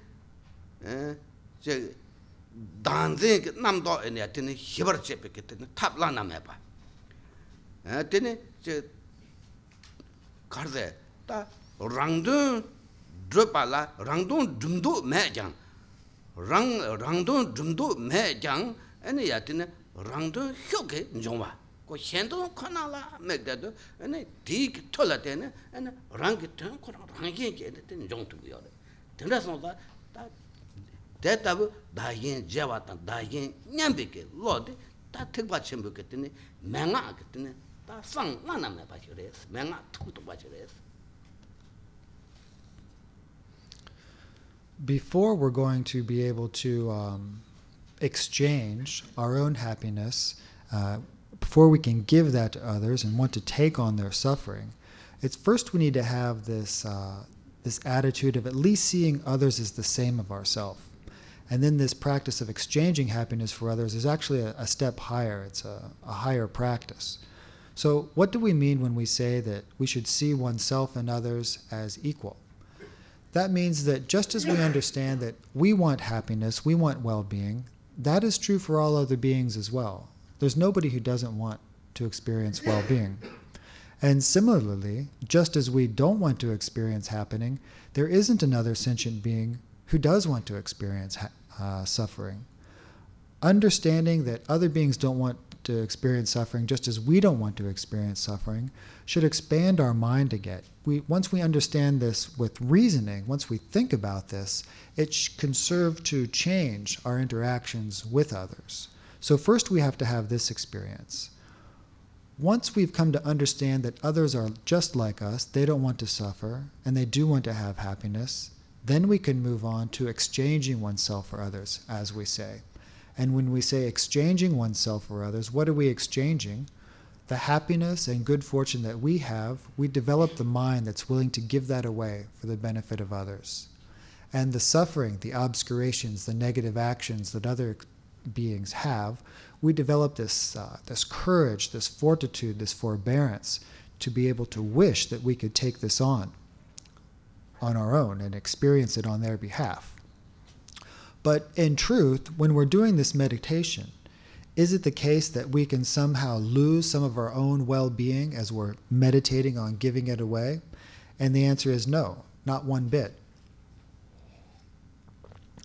에제 단제 남도 에네 드네 히버 제베게 드네 탑 라나메바 에 드네 제 karze ta rangdun drupa la rangdun drungdu me jang rang rangdun drungdu me jang ane ya tine rangdun hyoke njongwa ko shendun kona la me gado ane dik tola tene ane rangi tun kora rangi je ane tene njong tuku yore tena sonza ta detabu dayin jewa tan dayin nyambi ke lo de ta tikba chenpo ke tene menga ke tene bā chī rēs, mē ngā tū tū bā chī rēs. Before we're going to be able to um, exchange our own happiness, uh, before we can give that to others and want to take on their suffering, it's first we need to have this, uh, this attitude of at least seeing others as the same of ourselves. And then this practice of exchanging happiness for others is actually a, a step higher, it's a, a higher practice. So, what do we mean when we say that we should see oneself and others as equal? That means that just as we understand that we want happiness, we want well being, that is true for all other beings as well. There's nobody who doesn't want to experience well being. And similarly, just as we don't want to experience happening, there isn't another sentient being who does want to experience uh, suffering. Understanding that other beings don't want to experience suffering just as we don't want to experience suffering should expand our mind again. We, once we understand this with reasoning, once we think about this, it can serve to change our interactions with others. So, first, we have to have this experience. Once we've come to understand that others are just like us, they don't want to suffer, and they do want to have happiness, then we can move on to exchanging oneself for others, as we say. And when we say exchanging oneself for others, what are we exchanging? The happiness and good fortune that we have, we develop the mind that's willing to give that away for the benefit of others. And the suffering, the obscurations, the negative actions that other beings have, we develop this, uh, this courage, this fortitude, this forbearance to be able to wish that we could take this on. on our own and experience it on their behalf. But in truth, when we're doing this meditation, is it the case that we can somehow lose some of our own well being as we're meditating on giving it away? And the answer is no, not one bit.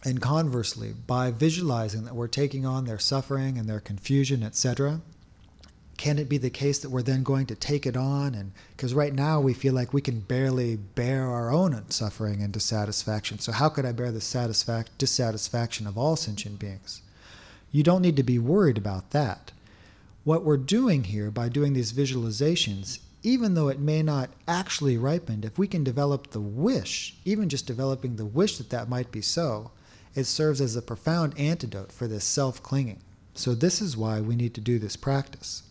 And conversely, by visualizing that we're taking on their suffering and their confusion, etc., can it be the case that we're then going to take it on? And because right now we feel like we can barely bear our own suffering and dissatisfaction. So how could i bear the satisfac- dissatisfaction of all sentient beings? You don't need to be worried about that. What we're doing here by doing these visualizations even though it may not actually ripen if we can develop the wish even just developing the wish that that might be so it serves as a profound antidote for this self-clinging. So this is why we need to do this practice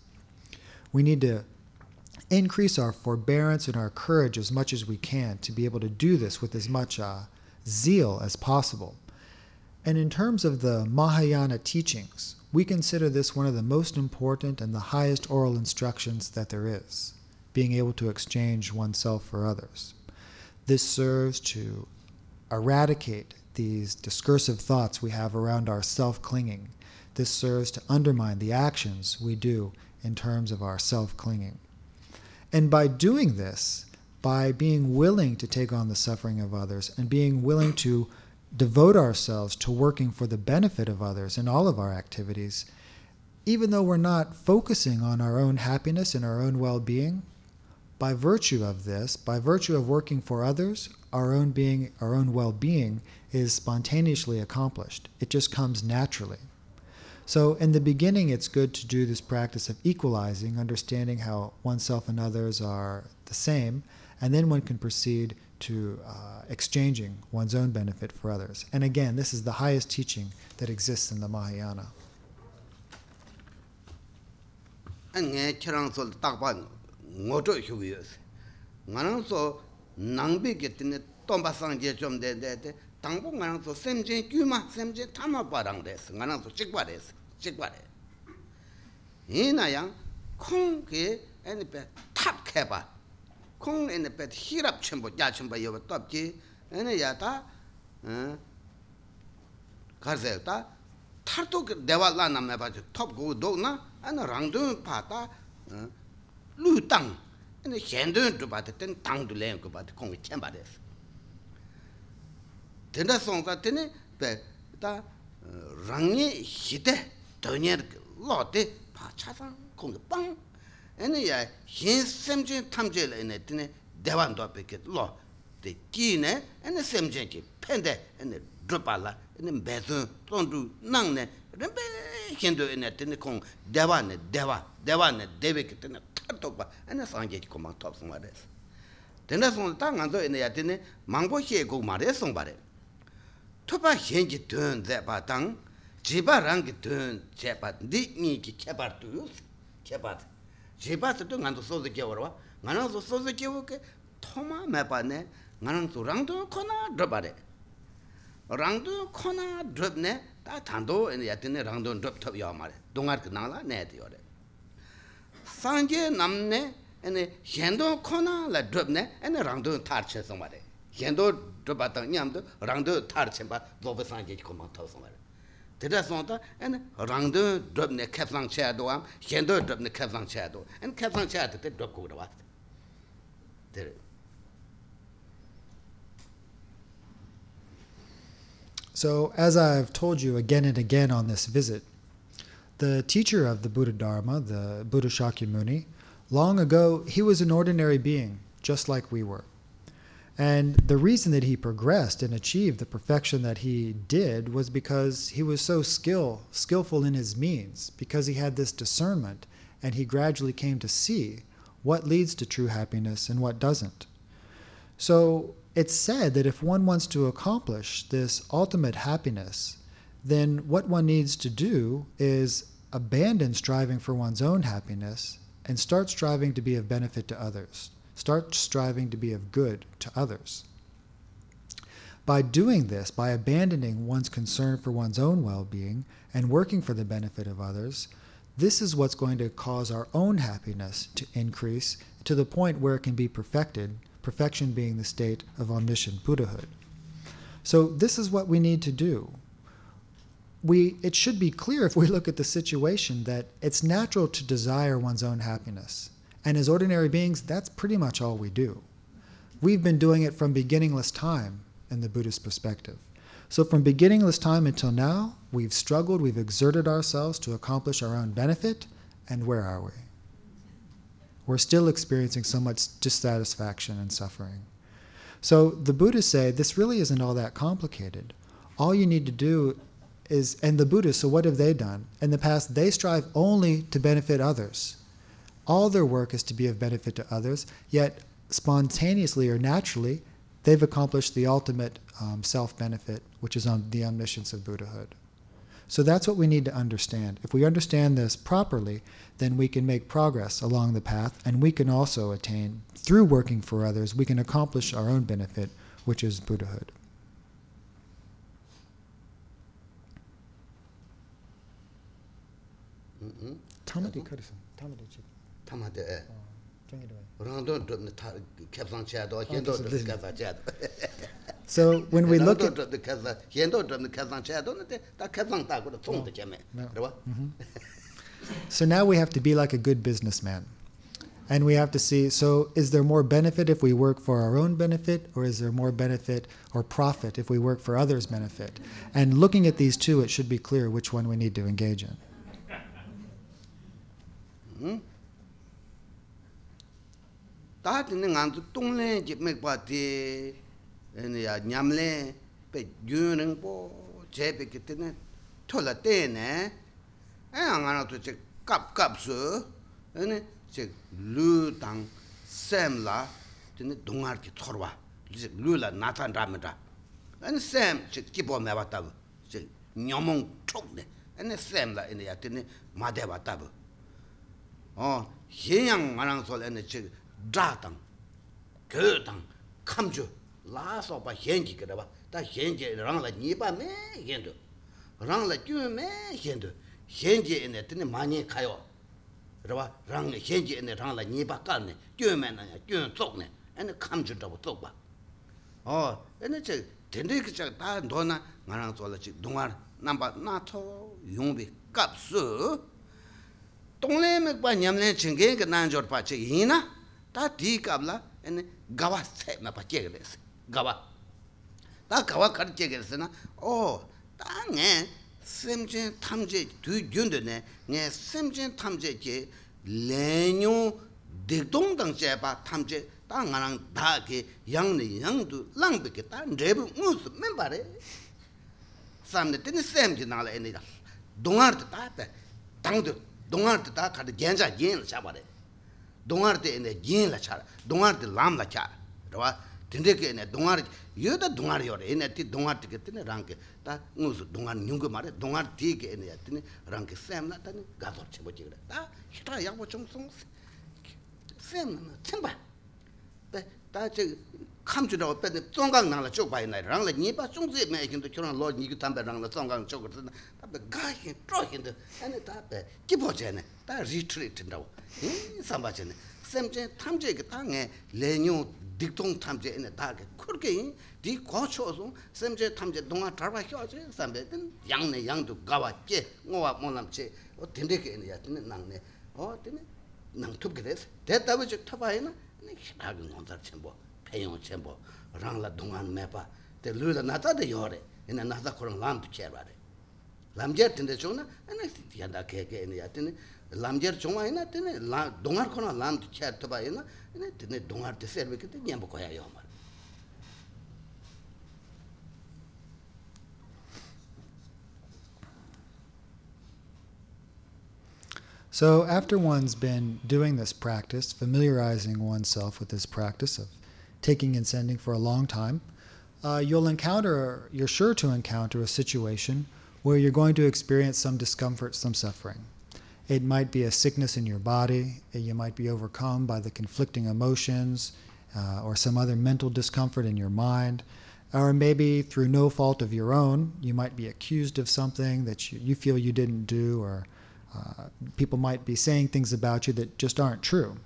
we need to increase our forbearance and our courage as much as we can to be able to do this with as much uh, zeal as possible. And in terms of the Mahayana teachings, we consider this one of the most important and the highest oral instructions that there is, being able to exchange oneself for others. This serves to eradicate these discursive thoughts we have around our self clinging. This serves to undermine the actions we do in terms of our self clinging. And by doing this, by being willing to take on the suffering of others and being willing to devote ourselves to working for the benefit of others in all of our activities, even though we're not focusing on our own happiness and our own well being, by virtue of this, by virtue of working for others, our own being, our own well being is spontaneously accomplished. It just comes naturally. So, in the beginning, it's good to do this practice of equalizing, understanding how oneself and others are the same, and then one can proceed to uh, exchanging one's own benefit for others. And again, this is the highest teaching that exists in the Mahayana. 당부 나랑서 샘제 규마 샘제 타마 바랑 됐어. 나랑서 찍바레스 찍바레 이나양 콩게 애니베 탑케바 콩 애니베 히랍 첨보 야 첨보 여버 탑지. 애니야다 응 가르세다 타르토 대발라 남네 바지 톱고 도나? 아니 랑도 파다 루땅. 아니 현도 두바데 땐 당도 랭고 바데 콩이 쳔바데스 tenda songka tene pe ta rangi hite donyer lo te pa chasang kongi pang. Ene ya yin semchen tamche le ene tene dewan do pe ke lo. Te ki ne ene semchen ki pende ene drupa la ene mbezun tondu nang ne rinpe hindu ene tene kong dewa ne dewa dewa ne dewe ke tene tartokpa ene sangye ki kumang top songwa res tenda songka ta nganzo ene ya tene mangpo xie kuk ma re songpa res tupa hengi tun zepa tang, jiba rangi tun zepa, di nyi ki kebar tuyus, kebar. Jiba sato ngandu sozo kewarwa, nganang su sozo kewu ke thoma mepa ne, nganang su rangdu kona dhruba re. Rangdu kona dhrub ne, ta thando yati ne rangdu dhrub thub yaw ma re, dungar ki nangla ne yati yaw re. Sangye nam ne, hendo kona la dhrub ne, rangdu thar che song ma re. Hendo tang tar chenpa, tau ne kepsang chaya drop ne kepsang chaya. Ene kepsang chaya. Tere. So, as I've told you again and again on this visit, the teacher of the Buddha Dharma, the Buddha Shakyamuni, long ago, he was an ordinary being, just like we were. And the reason that he progressed and achieved the perfection that he did was because he was so skill, skillful in his means, because he had this discernment, and he gradually came to see what leads to true happiness and what doesn't. So it's said that if one wants to accomplish this ultimate happiness, then what one needs to do is abandon striving for one's own happiness and start striving to be of benefit to others. Start striving to be of good to others. By doing this, by abandoning one's concern for one's own well being and working for the benefit of others, this is what's going to cause our own happiness to increase to the point where it can be perfected, perfection being the state of omniscient Buddhahood. So, this is what we need to do. We, it should be clear if we look at the situation that it's natural to desire one's own happiness. And as ordinary beings, that's pretty much all we do. We've been doing it from beginningless time in the Buddhist perspective. So, from beginningless time until now, we've struggled, we've exerted ourselves to accomplish our own benefit, and where are we? We're still experiencing so much dissatisfaction and suffering. So, the Buddhists say this really isn't all that complicated. All you need to do is, and the Buddhists, so what have they done? In the past, they strive only to benefit others. All their work is to be of benefit to others, yet spontaneously or naturally, they've accomplished the ultimate um, self benefit, which is on the omniscience of Buddhahood. So that's what we need to understand. If we understand this properly, then we can make progress along the path, and we can also attain, through working for others, we can accomplish our own benefit, which is Buddhahood. tamadi karisan tamadi chi tamadi rangdo dhrupni kepsang chayado yendo dhrupni kepsang chayado so when we look at yendo dhrupni kepsang chayado ta kepsang ta kuda tsong de chame rwa so now we have to be like a good businessman. And we have to see so is there more benefit if we work for our own benefit or is there more benefit or profit if we work for others benefit? And looking at these two it should be clear which one we need to engage in. Tā tīne ngā tu tōng lēn jī mēk pā tī ñam lēn pē gyūn rīng pō chē pē kī tīne tō la tē nē ngā rā tu chē kāp kāp sū chē lū tāng sēm lā tīne dōngār kī tsor wā lū la nā tān rā mē rā sēm chē kī pō mē wā tā wā chē nyamōng chok nē sēm lā tīne mā tē wā tā wā 어 희양 말랑 소리는 즉 자당 그당 감주 라서 봐 현지 그래 봐다 현지랑 라 니바메 dra tang, gyo tang, kamchu, la so pa yengi kada ba, ta yengi rang la nipa me yendu, rang la gyun me yendu, yengi ene tene manye kayo, rwa rang, yengi ene rang la nipa kal ne, gyun me na ya, gyun tsok ne, ene kamchu dhabu tsok ba. O, ene che, tende ki chak ta ndo na, nga rang zo la chik dungar, namba na to yungbi kap su, tonglen mekpa nyamlen chingengi nanjor pa chik ina, tā tī kāpla gāwa sē mē pā chē kare sē, gāwa. Tā gāwa kār chē kare sē na, o, tā ngē sēm chēn tam chē tū gyundu nē, ngē sēm chēn tam chē chē lēnyō dēk tōng tāng chē pā tam chē, tā ngā rāng dā kē yāng nē yāng tū lāng bē kē tā rē bū ngū sū mē pā rē. Sām nē tēne sēm chē nā lē nē yā, dōngār tā tā, dāng tū, dōngār tā tā kā tā gyān chā gyān lā chā pā rē. 동아르 때네 겐라 차 동아르 때 람라 차 봐. 딘데게 네 동아르 여다 동아르 요레 네 티 동아르 때 때네 랑게 다 무스 동아르 뉴거 말에 동아르 티게 네 때네 랑게 샘나 다니 가도 쳐보지 그래 다 히타 야고 좀송 샘나 쳔바 다저 감주라고 빼네 쫑강 나라 쪽 봐야 나라 랑라 니바 쫑지 매긴도 저런 로 니그 담배 랑라 쫑강 쪽을 쓰나 답에 가히 트로힌데 아니 답에 기보제네 다 리트리트 된다고 이 삼바제네 샘제 탐제 그 땅에 레뉴 딕동 탐제네 다게 그렇게 디 고초서 샘제 탐제 동아 달바 혀지 삼베든 양내 양도 가와께 뭐와 뭐남체 어 된데게 야 되는 낭네 어 되네 낭톱 그래서 대답을 좀 타봐야나 나그 논다 첨보 배용 첨보 랑라 동안 매봐 때 루다 나타데 요래 이나 나타 코랑 람도 쳐봐래 람제 텐데 좋나 아니 디한다 개개 이네 야테네 람제 좋아 이나 테네 라 동안 코랑 람도 쳐도 봐 이나 이네 테네 동안 때 서베 그때 냠보 거야 요 말. So, after one's been doing this practice, familiarizing oneself with this practice of taking and sending for a long time, uh, you'll encounter, you're sure to encounter a situation where you're going to experience some discomfort, some suffering. It might be a sickness in your body, you might be overcome by the conflicting emotions, uh, or some other mental discomfort in your mind, or maybe through no fault of your own, you might be accused of something that you, you feel you didn't do, or uh, people might be saying things about you that just aren't true.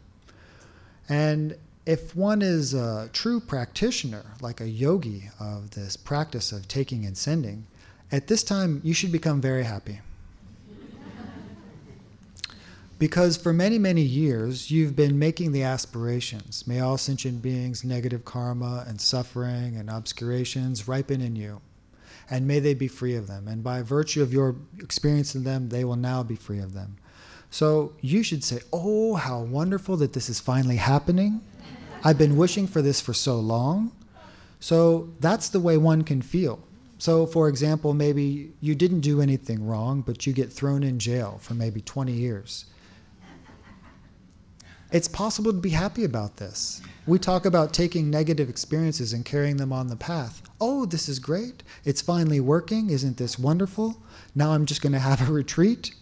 And if one is a true practitioner, like a yogi of this practice of taking and sending, at this time you should become very happy. Because for many, many years, you've been making the aspirations. May all sentient beings' negative karma and suffering and obscurations ripen in you. And may they be free of them. And by virtue of your experience in them, they will now be free of them. So you should say, Oh, how wonderful that this is finally happening. I've been wishing for this for so long. So that's the way one can feel. So, for example, maybe you didn't do anything wrong, but you get thrown in jail for maybe 20 years. It's possible to be happy about this. We talk about taking negative experiences and carrying them on the path. Oh, this is great. It's finally working. Isn't this wonderful? Now I'm just going to have a retreat.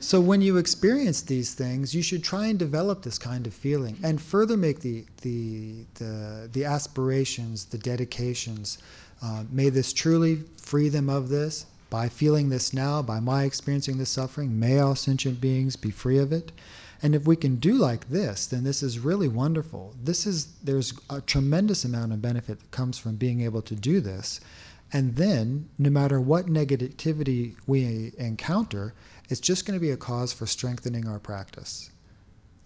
So when you experience these things, you should try and develop this kind of feeling and further make the the the, the aspirations, the dedications. Uh, may this truly free them of this. By feeling this now, by my experiencing this suffering, may all sentient beings be free of it. And if we can do like this, then this is really wonderful. This is there's a tremendous amount of benefit that comes from being able to do this. And then, no matter what negativity we encounter, it's just going to be a cause for strengthening our practice.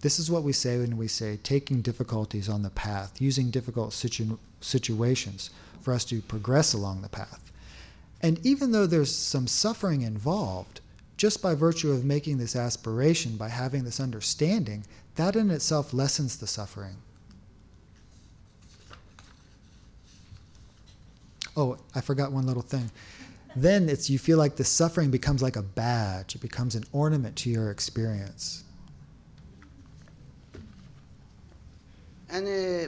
This is what we say when we say taking difficulties on the path, using difficult situ- situations for us to progress along the path. And even though there's some suffering involved, just by virtue of making this aspiration, by having this understanding, that in itself lessens the suffering. Oh, I forgot one little thing. Then it's you feel like the suffering becomes like a badge, it becomes an ornament to your experience. And uh,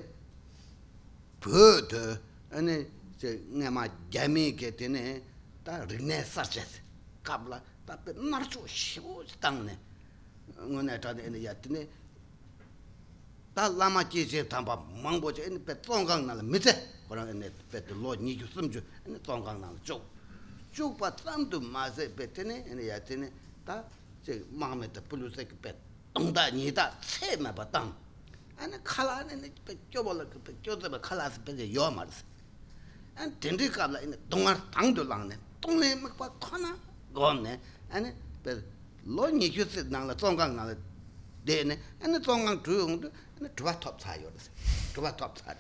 Buddha, and uh, nga ma gyami ge tene ta rigne sarches kabla ta pe narchu shibu tang ne ngone ta ne ya tene ta lama chi je tamba mangbo je ne pe tonggang na mi te kora ne pe lo ni ju sum ju ne tonggang na jo jo pa tam du ma ze pe tene ne ya tene ta je ma me ta pulu se pe tong da ni da che ma ba tang ane khala ne pe kyo bol pe kyo de khala se pe yo ma se 안 된디 갑라 인 동아 당도 랑네 동네 막바 커나 고네 아니 베 로니 주스 나라 총강 나라 데네 아니 총강 주용도 아니 드바 톱 사요 드바 톱 사래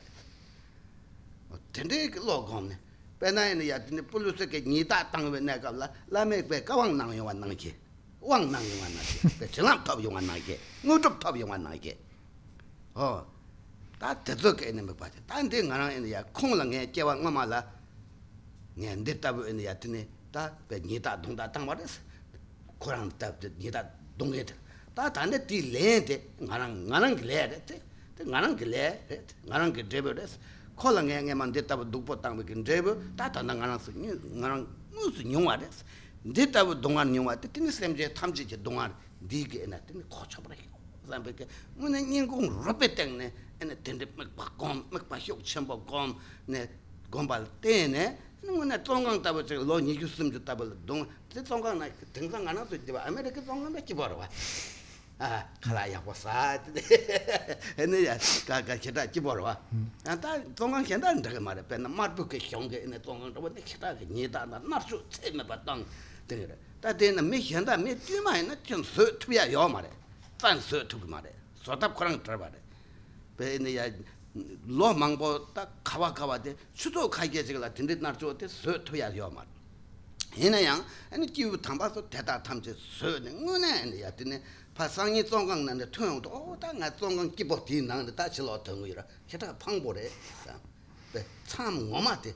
어 된디 로 고네 베나이네 야 딘데 폴루스게 니다 땅베 내가라 라메 베 가왕 나요 완 나게 왕 나요 완 나게 베 전람 톱 용안 나게 노톱 톱 용안 나게 어 다 대적 있는 거 봐지. 딴데 가나 있는 야 콩랑에 깨와 엄마라. 네 냈다고 있는 야 드네. 다 베니다 동다 땅 말았어. 고랑 답 니다 동게. 다 단데 뒤 레데 나랑 나랑 레데. 때 나랑 레데. 나랑 드베데스. 콜랑에 냥만 됐다고 두고 땅 베긴 드베. 다 단다 나랑 수 나랑 무슨 용화데스. 됐다고 동안 용화 때 티니스 탐지게 동안 디게 나한테 고쳐버려. zambeke. Muna nyingung rupi tengne ene tende mikpa gom, mikpa shok chenpo gom ne gombal tenne muna tsongang tabo chiga lo nyikyu sumchu tabo lo dong. Te tsongang na tengsa nga nang su jiba Amerika tsongang na jiborwa ah, khala yakwa saa ene ya kaka shita jiborwa hmm. ah, ta tsongang shenda ndaga mara pena marbu ke shionge ene tsongang tabo ne shita ke nyita na nar su tse me pa tang tengira ta tena me shenda me tuyma ene chen su tuya yo mara san su tuk ma re sotab korang tarba re pe ene ya lo mangpo ta kawa kawa de chuzo kaiye chigla dindit nar chuwa de su tu ya yo ma ene yang ene kiwu tamba su teta tam che su ne ngu ne ene ya dine pa sangi zonggang nan de tun yung to o ta nga zonggang kibo di nang de ta chilo tungu ira hita pangbo re pe tsam ngoma de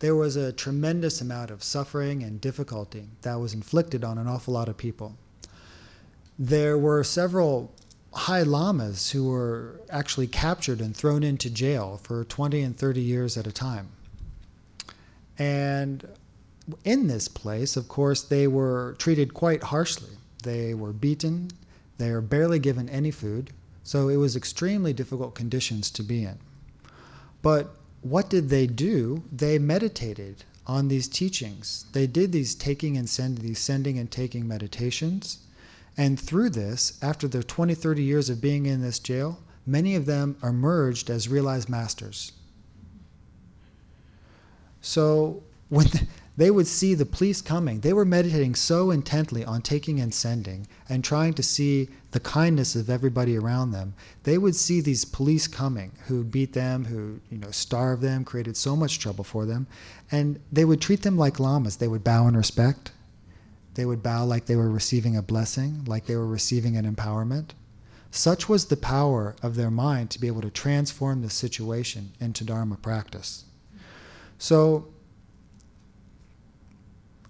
there was a tremendous amount of suffering and difficulty that was inflicted on an awful lot of people. There were several high lamas who were actually captured and thrown into jail for 20 and 30 years at a time. And in this place, of course, they were treated quite harshly. They were beaten, they were barely given any food, so it was extremely difficult conditions to be in. But what did they do? They meditated on these teachings. They did these taking and sending, these sending and taking meditations. And through this, after their 20, 30 years of being in this jail, many of them emerged as realized masters. So when they would see the police coming, they were meditating so intently on taking and sending and trying to see the kindness of everybody around them. They would see these police coming who beat them, who you know starved them, created so much trouble for them, and they would treat them like lamas. They would bow in respect. They would bow like they were receiving a blessing, like they were receiving an empowerment. Such was the power of their mind to be able to transform the situation into Dharma practice. So,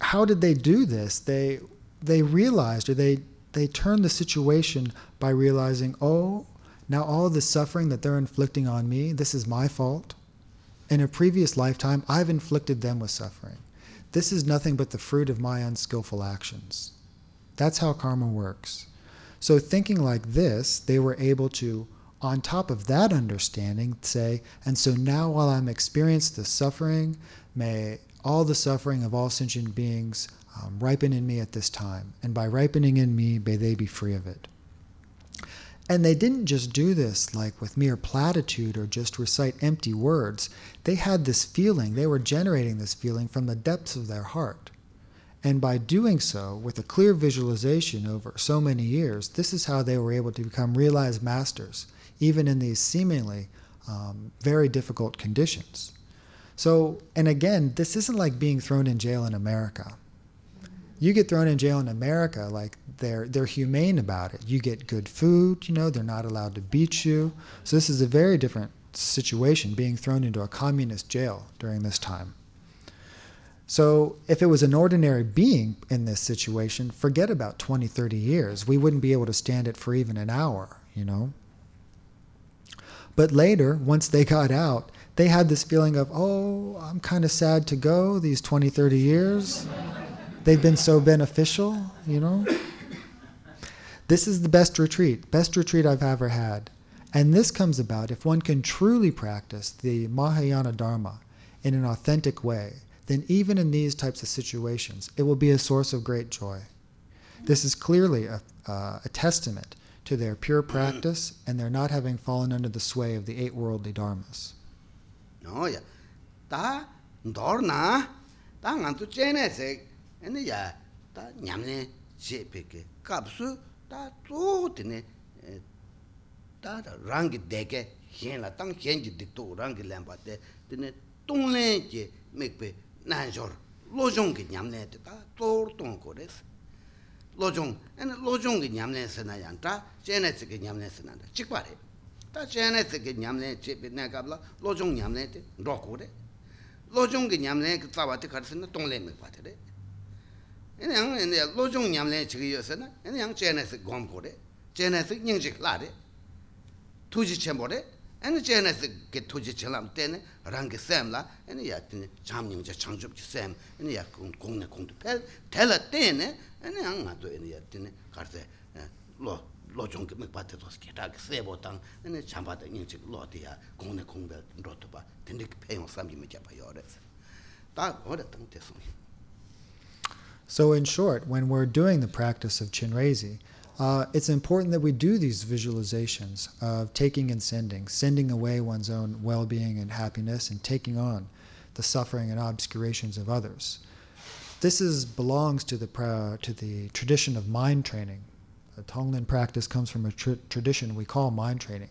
how did they do this? They, they realized, or they, they turned the situation by realizing, oh, now all the suffering that they're inflicting on me, this is my fault. In a previous lifetime, I've inflicted them with suffering. This is nothing but the fruit of my unskillful actions. That's how karma works. So, thinking like this, they were able to, on top of that understanding, say, and so now while I'm experiencing the suffering, may all the suffering of all sentient beings um, ripen in me at this time. And by ripening in me, may they be free of it. And they didn't just do this like with mere platitude or just recite empty words. They had this feeling, they were generating this feeling from the depths of their heart. And by doing so, with a clear visualization over so many years, this is how they were able to become realized masters, even in these seemingly um, very difficult conditions. So, and again, this isn't like being thrown in jail in America. You get thrown in jail in America, like they're they're humane about it. You get good food, you know, they're not allowed to beat you. So this is a very different situation being thrown into a communist jail during this time. So if it was an ordinary being in this situation, forget about 20, 30 years. We wouldn't be able to stand it for even an hour, you know. But later, once they got out, they had this feeling of, oh, I'm kind of sad to go these 20, 30 years. They've been so beneficial, you know. This is the best retreat, best retreat I've ever had. And this comes about if one can truly practice the Mahayana Dharma in an authentic way, then even in these types of situations, it will be a source of great joy. This is clearly a, uh, a testament to their pure practice and their not having fallen under the sway of the eight worldly dharmas. nō ya. Tā ndōr nā tā ngā tu chēnē sēk ane ya tā ñamne chē pēkē kāpsu tā tsū tēne tā rāngi dēkē hēn lā tāng hēn ki dīk tō rāngi lēmbā tē tēne tōng lēn ki mēk pē nān shōr lō zhōng ki ñamne tē tā tsōr tōng kō rēs lō zhōng ane lō zhōng ki ñamne sē nā yāng tā chēnē sē ki ñamne sē nā tā chikpa rē 다 전에 쓰게 냠네 집에 내가블라? 로종 냠네 때 로고래. 로종 게 냠네 그 따와티 가르스는 동래미 파테래. 얘는 양 얘네 로종 냠네 지기여서나? 얘는 양 전에 쓰 곰고래. 전에 쓰 닝직 라래. 투지 쳔보래. 얘는 전에 쓰게 투지 쳔람 때네. 랑게 쌤라. 얘는 야티니 잠님제 장줍 쌤 얘는 야 공네 공도 펠 텔라 때네. 얘는 양 나도 얘는 야티니 가르세 로. Tos ki ta ki sebo tang chik lo ya gong ne tu pa tende ki peyon sam yi me kya pa yo ta tang te song So, in short, when we're doing the practice of Chenrezi, uh, it's important that we do these visualizations of taking and sending, sending away one's own well being and happiness, and taking on the suffering and obscurations of others. This is, belongs to the, pra- to the tradition of mind training. The Tonglen practice comes from a tr- tradition we call mind training.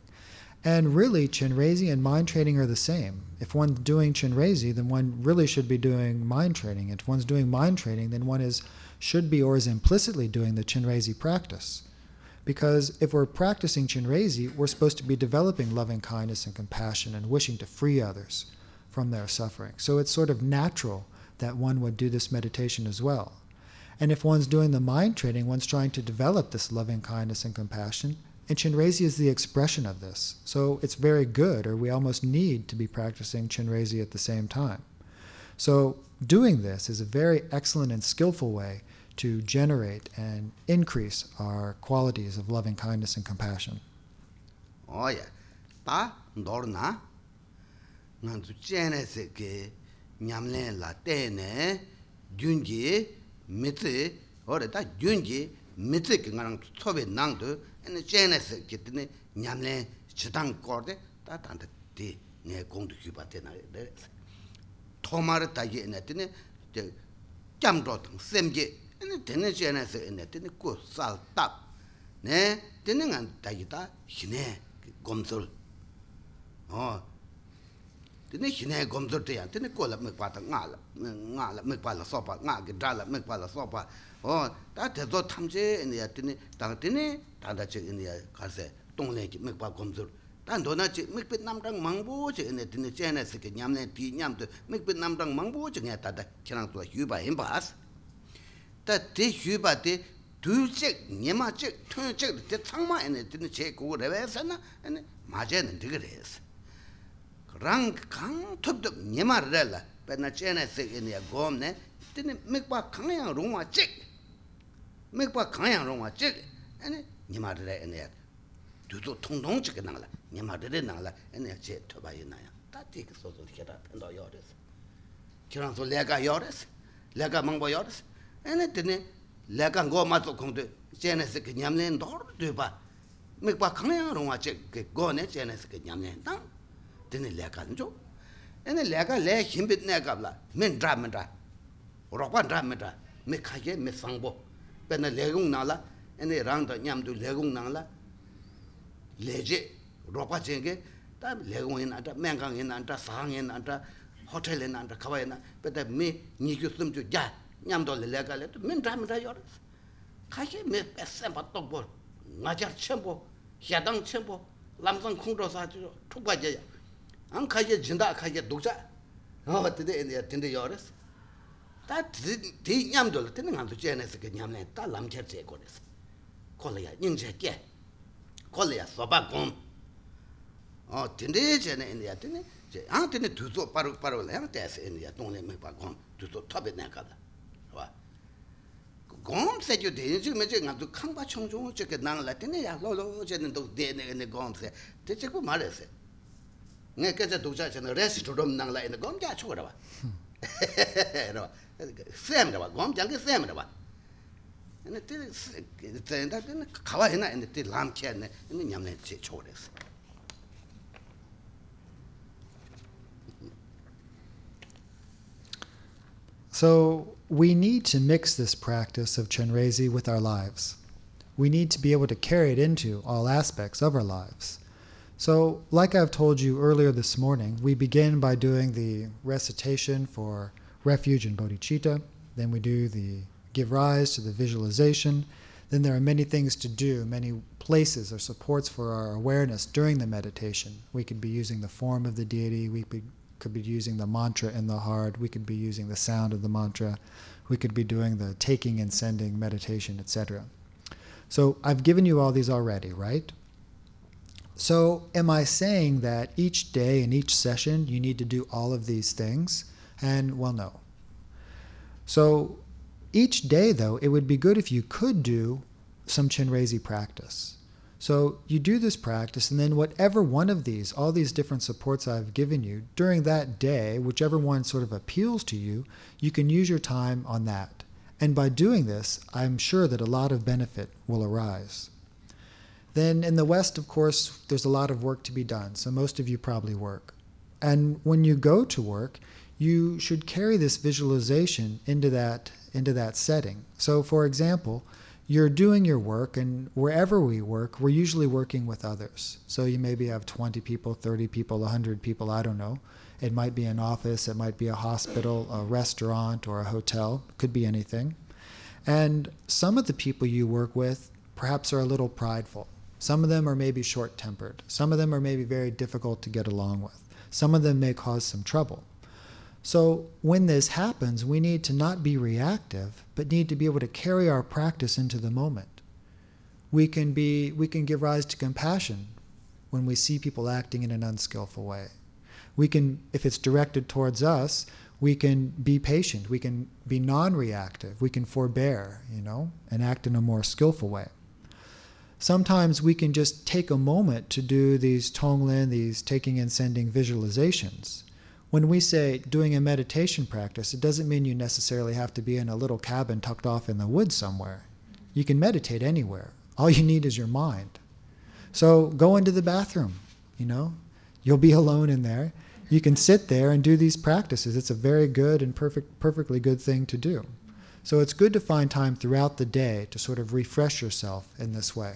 And really, Chenrezi and mind training are the same. If one's doing Chenrezi, then one really should be doing mind training. If one's doing mind training, then one is should be or is implicitly doing the Chenrezi practice. Because if we're practicing Chenrezi, we're supposed to be developing loving kindness and compassion and wishing to free others from their suffering. So it's sort of natural that one would do this meditation as well. And if one's doing the mind training, one's trying to develop this loving kindness and compassion, And Chenrezi is the expression of this. So it's very good, or we almost need to be practicing Chenrezi at the same time. So doing this is a very excellent and skillful way to generate and increase our qualities of loving kindness and compassion. Oh yeah. Ta ndor na. Ngan tu chene se ke nyamlen la te ne mitsi ore ta gyungi mitsi ki ngarang tsobe nangdu ene chayna se kitini nyamlen chidang korde ta tanda di ngay gongdu kyuba tena resa tomar tagi ene tini kyamdo tang semgi ene tini chayna se ene tini ku sal tab ne tini ngan tagi ta hine gomsul oh, tene hinay gomzor teyan, tene kola mikpa ta nga la, nga la mikpa la sopa, nga ki dra la mikpa la sopa, o, ta tezo tamche inaya, tene, tanga tene, tanda che inaya karse, tonglen ki mikpa gomzor, tan dona che mikpa namdang mangbo che inaya, tene chayna sike nyamlen ti nyamdo, mikpa namdang mangbo che ngaya tata kirang tuwa yuba himba as, ta te yuba te, du chek, nyema chek, tun chek, te tsangma inaya, tene che kuku rewa esa na, inaya, ma chayna ndiga rewa esa, rāng kāng tūp tūp nima rā la pē nā chē nā sīk inā gōm nē tēne mīk pā kāng yāng rōngwā chīk mīk pā kāng yāng rōngwā chīk ane nima rā inā tū tū tōng tōng chīk nāng la nima rā nāng la inā chē tūpa yu nā yāng tā tī kī sō sō kērā pēndā yō rē sī. Kērā sō lē kā yō rē sī lē kā māng bō yō rē sī. Ane tēne lē kā ngō mā tō kōng tū chē nā sīk nyam lē ndō rō tū pā. Mīk pā kāng yāng rōngwā chīk gō nē chē nā sīk nyam lē tāng. tene leka njo. Ene leka le himbit ne kabla men dra men dra rokwa dra men dra me khage me sangbo. Pena legung na la. Ene rang da nyam du legung na la. Leje rokwa jenge ta legung ina e ta mengang ina e ta sang e ina ta hotel ina ta khawa ina peta me ni gyu sum ju ja nyam do le leka le. Men dra men dra yor khage me pesem ba tok bo. Ngajar chembo ཁྱི དང ཁྱི ཁྱི ཁྱི ཁྱི ཁྱི ཁྱི ཁྱི 안 카제 진다 카제 독자 어 어때 에 텐데 요레스 다디 냠도 텐데 간도 제네스 게 냠네 다 람체 제 거레스 콜레야 닝제 게 콜레야 소바곰 어 텐데 제네 인디아 텐데 제 안테네 두조 바로 바로 랑 데스 인디아 동네 메바곰 두조 탑에 나가다 gom se ju de ju me je nga du khang ba chong chong che ke nang la tene ya lo lo je ne do de ne ne gom se te che ko ma le se nge ke je du cha che ne res nang la ne gom ja chu ra ba ra sem ra ba gom jang ke sem ra ba ne te te da ne ka wa na ne te lam re So we need to mix this practice of Chenrezi with our lives. We need to be able to carry it into all aspects of our lives. So, like I've told you earlier this morning, we begin by doing the recitation for refuge and bodhicitta. Then we do the give rise to the visualization. Then there are many things to do, many places or supports for our awareness during the meditation. We could be using the form of the deity, we could be using the mantra in the heart, we could be using the sound of the mantra, we could be doing the taking and sending meditation, etc. So I've given you all these already, right? So am I saying that each day and each session you need to do all of these things? And well, no. So each day, though, it would be good if you could do some Chenrezi practice. So you do this practice, and then whatever one of these, all these different supports I've given you during that day, whichever one sort of appeals to you, you can use your time on that. And by doing this, I'm sure that a lot of benefit will arise. Then in the West, of course, there's a lot of work to be done, so most of you probably work. And when you go to work, you should carry this visualization into that into that setting. So for example, you're doing your work, and wherever we work, we're usually working with others. So you maybe have 20 people, 30 people, 100 people, I don't know. It might be an office, it might be a hospital, a restaurant, or a hotel, could be anything. And some of the people you work with perhaps are a little prideful. Some of them are maybe short tempered. Some of them are maybe very difficult to get along with. Some of them may cause some trouble. So, when this happens, we need to not be reactive, but need to be able to carry our practice into the moment. we can be we can give rise to compassion when we see people acting in an unskillful way. We can if it's directed towards us, we can be patient, we can be non-reactive, we can forbear, you know, and act in a more skillful way. Sometimes we can just take a moment to do these tonglen, these taking and sending visualizations. When we say doing a meditation practice, it doesn't mean you necessarily have to be in a little cabin tucked off in the woods somewhere. You can meditate anywhere. All you need is your mind. So go into the bathroom, you know, you'll be alone in there you can sit there and do these practices. It's a very good and perfect, perfectly good thing to do. So it's good to find time throughout the day to sort of refresh yourself in this way.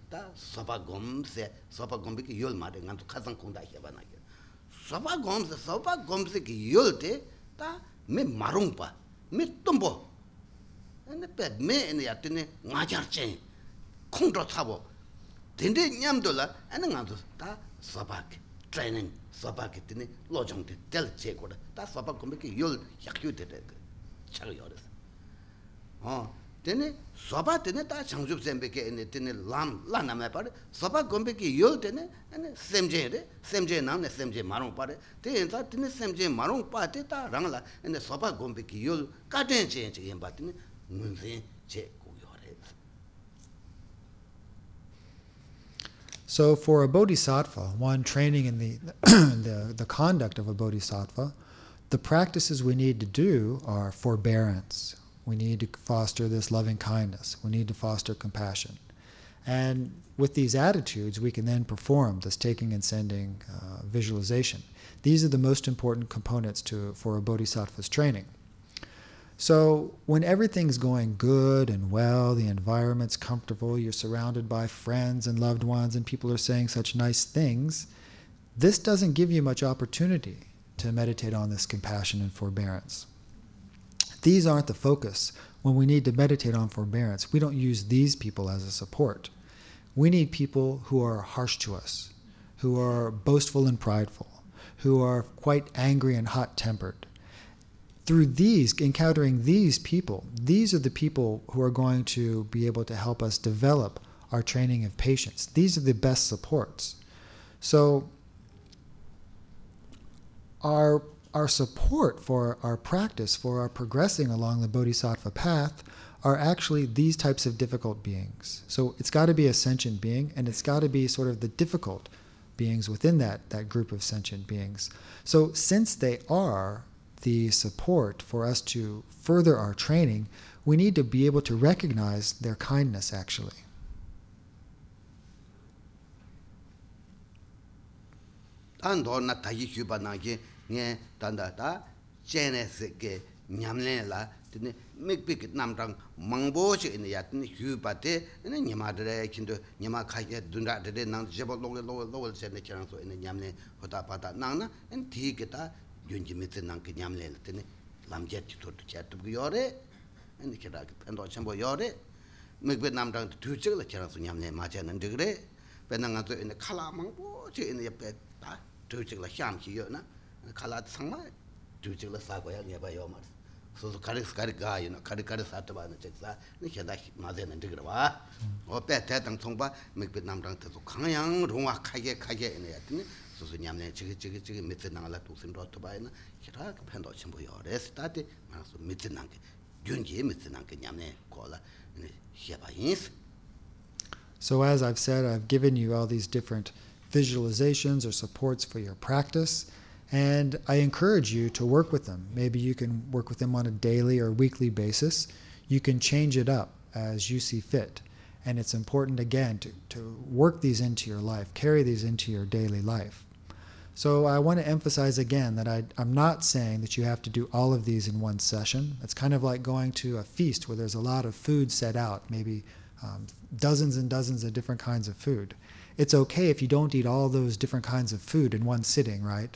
다 소바 곰세 소바 곰비게 요올 마데 간도 카상 콩다 해바나게 소바 곰세 소바 곰세 기 요올때 다메 마롱파 메 톰보 아니 빼메 에네 야티네 나자르체 콩도 타보 된데 냠돌라 아니 간도 다 sabak training sabak tini lojong de tel che ko da sabak ko ki yul yak yu de de cha yo de ha tini sabak tini ta changjup sembe ke ne tini lam la na me par sabak ko ki yul tini ane semje de semje semje marong par te ta tini semje marong pa te ta ki yul ka den che che mun che So, for a bodhisattva, one training in the, the, the conduct of a bodhisattva, the practices we need to do are forbearance. We need to foster this loving kindness. We need to foster compassion. And with these attitudes, we can then perform this taking and sending uh, visualization. These are the most important components to, for a bodhisattva's training. So, when everything's going good and well, the environment's comfortable, you're surrounded by friends and loved ones, and people are saying such nice things, this doesn't give you much opportunity to meditate on this compassion and forbearance. These aren't the focus. When we need to meditate on forbearance, we don't use these people as a support. We need people who are harsh to us, who are boastful and prideful, who are quite angry and hot tempered through these, encountering these people, these are the people who are going to be able to help us develop our training of patience. These are the best supports. So, our, our support for our practice, for our progressing along the Bodhisattva path, are actually these types of difficult beings. So, it's got to be a sentient being, and it's got to be sort of the difficult beings within that, that group of sentient beings. So, since they are the support for us to further our training, we need to be able to recognize their kindness actually. nge tanda ta chene seke nyamne la tene mikpi ki namtang mangbo che ene ya tene hyu pa te ene nyama dre kinto nyama kaya dunda dre nang jebo logo logo logo chene kirang so ene nyamne hota pata nang na ene ti ki ta yunji mitsi nang ki nyamne la tene lamje ti tortu che tubu yore ene kira ki pendo chenpo yore mikpi namtang tu chik la kirang so nyamne ma che nang digre pe nang nga zo ene kala mangbo che ene ya pe ta tu chik la xyam ki yo na Hmm. So as I've said, I've given you all these different visualizations or supports for your practice, and I encourage you to work with them. Maybe you can work with them on a daily or weekly basis. You can change it up as you see fit. And it's important, again, to, to work these into your life, carry these into your daily life. So I want to emphasize again that I, I'm not saying that you have to do all of these in one session. It's kind of like going to a feast where there's a lot of food set out, maybe um, dozens and dozens of different kinds of food. It's okay if you don't eat all those different kinds of food in one sitting, right?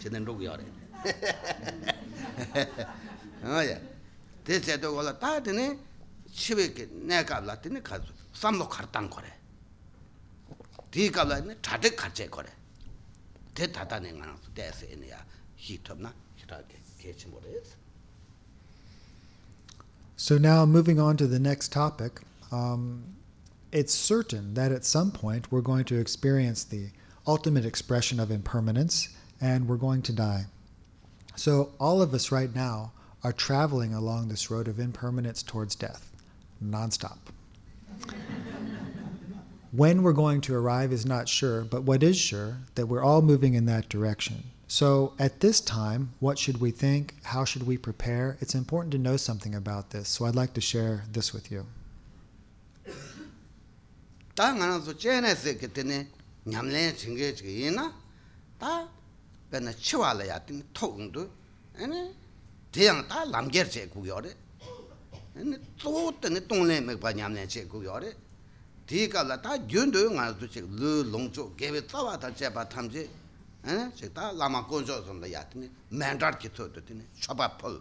힘 바레 아니 디 데스티네이션 til다 아니 야 조고 가둘 랩용 텐데 하고 말해 저봐 디 남가라니 다는 로힘 바레 대야 아니 non stop 저는 로고 요래 어야 대세도 걸라 다 되네 치베게 내가 라티네 가서 삼로 가르당 거래 디가라네 자데 가제 거래 대다다네 가는 대세네야 히톱나 히라게 개치 모레스 So now moving on to the next topic, um, it's certain that at some point we're going to experience the ultimate expression of impermanence and we're going to die. So all of us right now are traveling along this road of impermanence towards death, nonstop. when we're going to arrive is not sure, but what is sure that we're all moving in that direction. So at this time, what should we think? How should we prepare? It's important to know something about this. So I'd like to share this with you. bēnā chīwā lā yā tīng tō ngdō, dēyāng tā lāmgyēr chē gu yō rē, tō tēne tōng lē mē bā ñam lē chē gu yō rē, dī kā lā tā yuñ dō ngā rō chē lō lōng chō, gēwē tā wā tā chē bā tam chē, chē tā lāma gōn chō sōn lā yā tīne, mēndār kī tō tō tīne, chōpa pōl,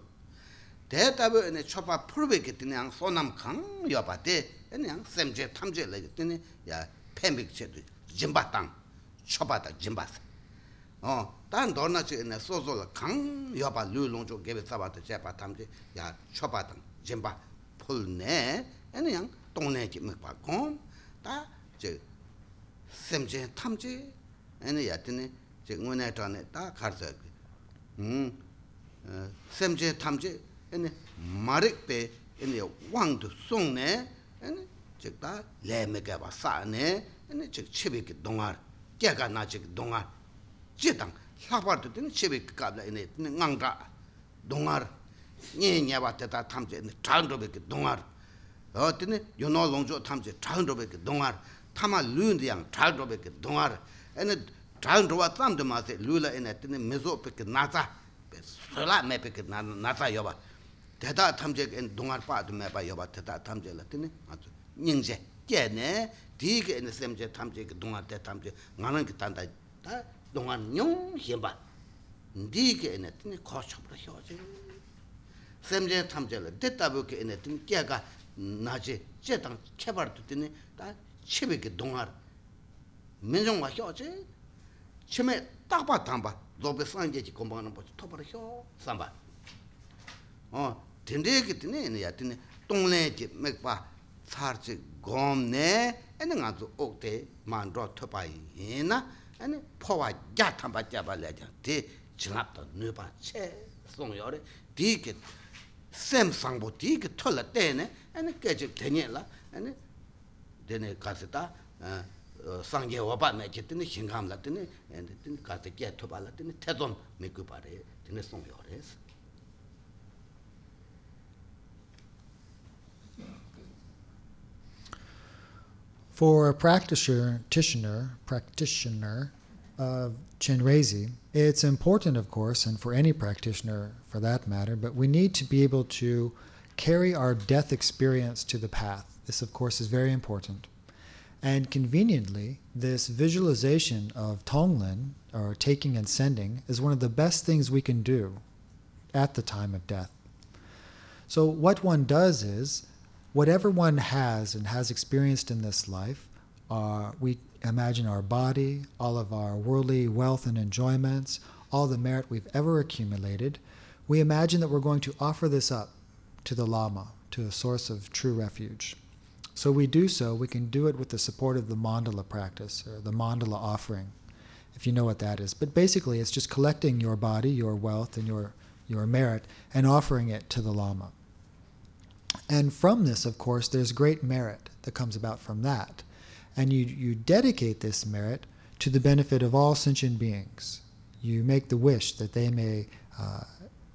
dē tā bē nē chōpa pōl bē kī tīne āng sō nam kāng yō bā tē, āng sēm chē tam chē lā kī tīne, yā pēmbik chē tō, jimbā tāng, chōpa tā jimbā sā, 어단 도나치네 소소라 강 여바 류롱조 게베 사바다 제바 탐제 야 초바땅 짐바 풀네 그냥 동네 집에 바고 다제 샘제 탐제 아니 야트네 제 응원에 전에 다 가서 음 샘제 탐제 아니 마릭베 아니 왕도 송네 ene chik ta le me kaya pa sa ne ene chik chibi ki dongar kya ka na chik dongar chi tang lakpar tu tene chibi ki kabla ene ngang tra dongar nye nye wa teta tamche ene chal nrobe ki dongar o tene yono longcho tamche chal nrobe ki dongar tama luun diyang chal nrobe ki dongar ene chal nroba tamde ma se lu la ene tene mezo pe ki naza sula me pe ki naza yoba 대다 탐제 동안 빠도 매봐 여봐 대다 탐제라 뜨네 아주 닝제 깨네 디게 네 샘제 탐제 그 동안 대 탐제 나는 그 단다 다 동안 뇽 힘바 디게 네 뜨네 거쳐버려 혀지 샘제 탐제라 됐다 보게 네 뜨네 깨가 나지 제당 개발도 뜨네 다 치베게 동안 민정과 혀지 치매 딱봐 담봐 로베 산제지 공부하는 거 토버려 혀 삼바 어 아니 포와 야 탐바 잡아라자 데 지랍도 너바 체 송요레 디게 샘 상보 디게 털라 때네. 아니 깨지 되니라. 아니 되네 가스다. 상게 와바네 기트니 신감라 되네 되네 가스게 토발라 되네 태좀 메고 바래. 되네 송요레스 For a practitioner, practitioner of Chenrezi, it's important, of course, and for any practitioner for that matter, but we need to be able to carry our death experience to the path. This, of course, is very important. And conveniently, this visualization of Tonglen, or taking and sending, is one of the best things we can do at the time of death. So, what one does is whatever one has and has experienced in this life, uh, we imagine our body, all of our worldly wealth and enjoyments, all the merit we've ever accumulated, we imagine that we're going to offer this up to the Lama, to a source of true refuge. So we do so, we can do it with the support of the mandala practice or the mandala offering. if you know what that is. But basically, it's just collecting your body, your wealth, and your, your merit and offering it to the Lama. And from this, of course, there's great merit that comes about from that. And you, you dedicate this merit to the benefit of all sentient beings. You make the wish that they may, uh,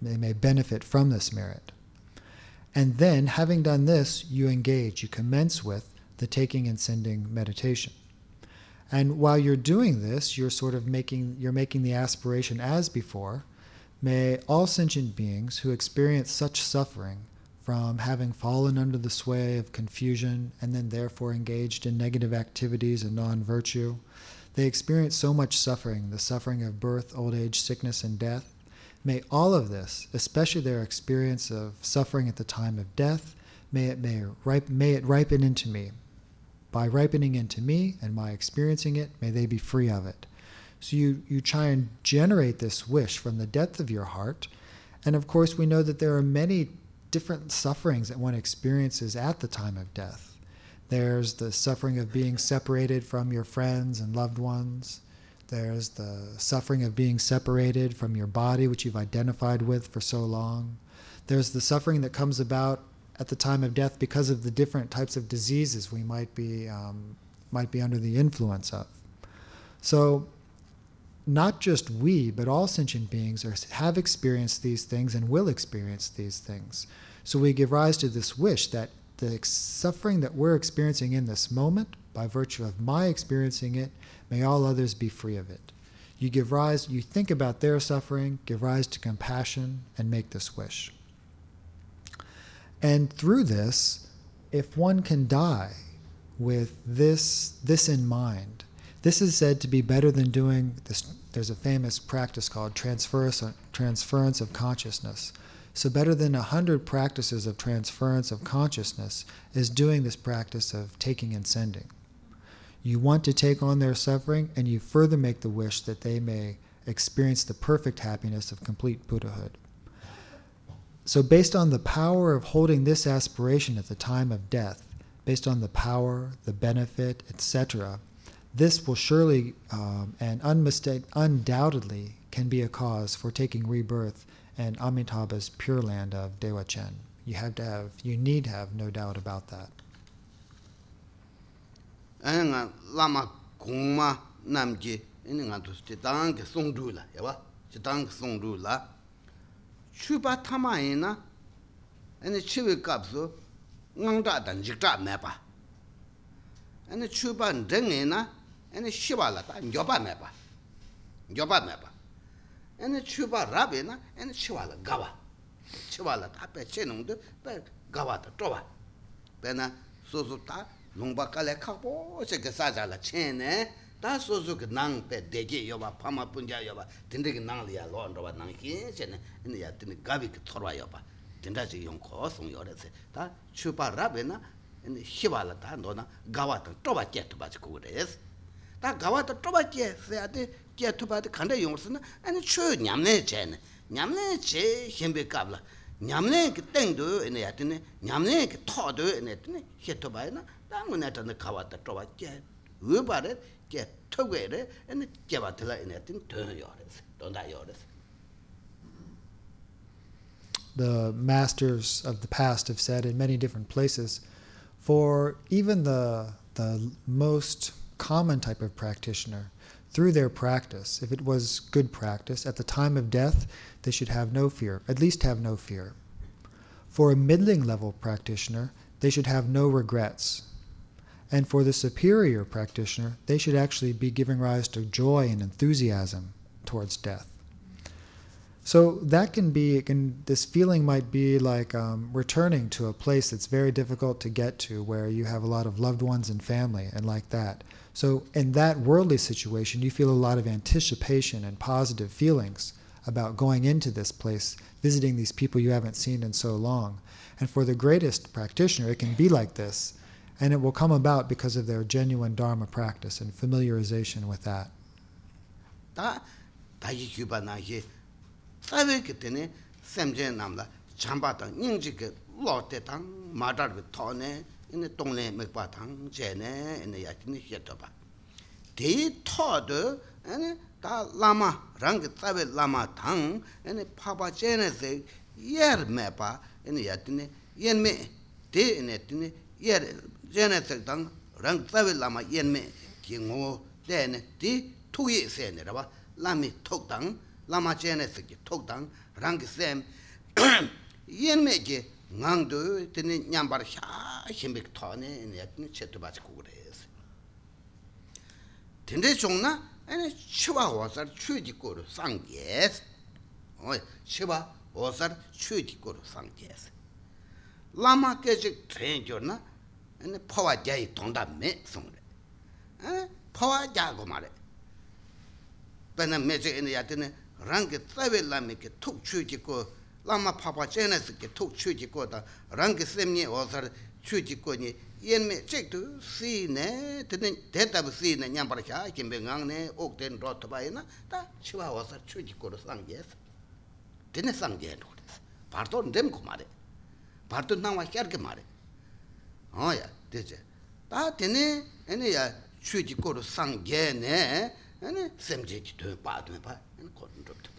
they may benefit from this merit. And then, having done this, you engage, you commence with the taking and sending meditation. And while you're doing this, you're sort of making you're making the aspiration as before, may all sentient beings who experience such suffering from having fallen under the sway of confusion and then therefore engaged in negative activities and non-virtue, they experience so much suffering, the suffering of birth, old age, sickness, and death. May all of this, especially their experience of suffering at the time of death, may it, may, ripe, may it ripen into me. By ripening into me and my experiencing it, may they be free of it. So you, you try and generate this wish from the depth of your heart. And of course, we know that there are many different sufferings that one experiences at the time of death. There's the suffering of being separated from your friends and loved ones. There's the suffering of being separated from your body, which you've identified with for so long. There's the suffering that comes about at the time of death because of the different types of diseases we might be um, might be under the influence of. So, not just we, but all sentient beings are, have experienced these things and will experience these things. So we give rise to this wish that the suffering that we're experiencing in this moment, by virtue of my experiencing it, may all others be free of it. You give rise, you think about their suffering, give rise to compassion, and make this wish. And through this, if one can die with this, this in mind, this is said to be better than doing this. There's a famous practice called transference, transference of consciousness. So, better than a hundred practices of transference of consciousness is doing this practice of taking and sending. You want to take on their suffering, and you further make the wish that they may experience the perfect happiness of complete Buddhahood. So, based on the power of holding this aspiration at the time of death, based on the power, the benefit, etc., this will surely um, and unmistake, undoubtedly can be a cause for taking rebirth and Amitabha's Pure Land of Dewa Chen. You have to have, you need to have no doubt about that. nga lama gongma namji ene shiba la ta nyoba meba nyoba meba ene chuba rabe na ene chiba la gawa chiba la ta pe che nung de pe gawa ta choba pe na su su ta nungba kale kakpo che ke sa la che ne ta su su ke nang pe deje yoba pama punja yoba tinte ke nang liya lo nroba nang ki che ne ene ya tinte gawi ke thorwa yoba tinda chi yung ko sung yore se. Ta chuba rabe na ene shiba la ta ndo na gawa ta choba che tu ba chi kukure es 다 가와도 좁아게 해야돼 깨투바데 간다 용으로는 아니 추 냠네 제네 냠네 제 힘베 갑라 냠네 그 땡도 에네 야드네 냠네 그 토도 에네 드네 히토바이나 당문에다는 가와도 좁아게 의바레 깨 토괴레 에네 깨바틀라 에네 든 더요레스 돈다 요레스 The masters of the past have said in many different places, for even the the most common type of practitioner, through their practice, if it was good practice, at the time of death, they should have no fear, at least have no fear. For a middling level practitioner, they should have no regrets. And for the superior practitioner, they should actually be giving rise to joy and enthusiasm towards death. So that can be, can, this feeling might be like um, returning to a place that's very difficult to get to, where you have a lot of loved ones and family, and like that. So, in that worldly situation, you feel a lot of anticipation and positive feelings about going into this place, visiting these people you haven't seen in so long. And for the greatest practitioner, it can be like this, and it will come about because of their genuine Dharma practice and familiarization with that. 다 다이 규바나히 사베게 되네 샘제 남라 잠바다 닝지게 로테당 마다르 토네 ene tongle mekpa tang che ne ene ya chini xe to pa de to de ene 다 라마 랑게 따베 라마 당 에네 파바 제네세 예르 메바 에네 야티네 옌메 데 에네 티네 예르 제네세 당랑 따베 라마 옌메 킹오 데네 디 투이 세네라 봐 라미 톡당 라마 제네세 기 톡당 랑게 셈 옌메게 ngang tene nyambar shaa shimbik tohne ene yatne chetu bachi kukures tende chungna ene shiba osar chuji kuru sangyes oye shiba osar chuji kuru sangyes lama kechik tren jorna ene pawa jayi tongda me songre ene pawa jago mare pena meche ene yatne rangi tsawe lami ke tuk chuji kuru lāma pāpa chēnā sikki tūk chū jī kō tā rāngi sēmni wāsar chū jī kō nī yen mē chēk tū sī nē tē tabu sī nē ñam xā kīmbē ngāng nē ōk tēn rō tā bāi nā tā chīwā wāsar chū jī kō rō sāng jē sā tēne sāng jē rō rē sā pār tō ndēm kō mā rē pār tō nāng wā xēr kē mā rē hō yā tē chē tā tēne ene yā chū jī kō rō sāng jē nē ene sēm jē jī tū pā tū pā ene kō rō rō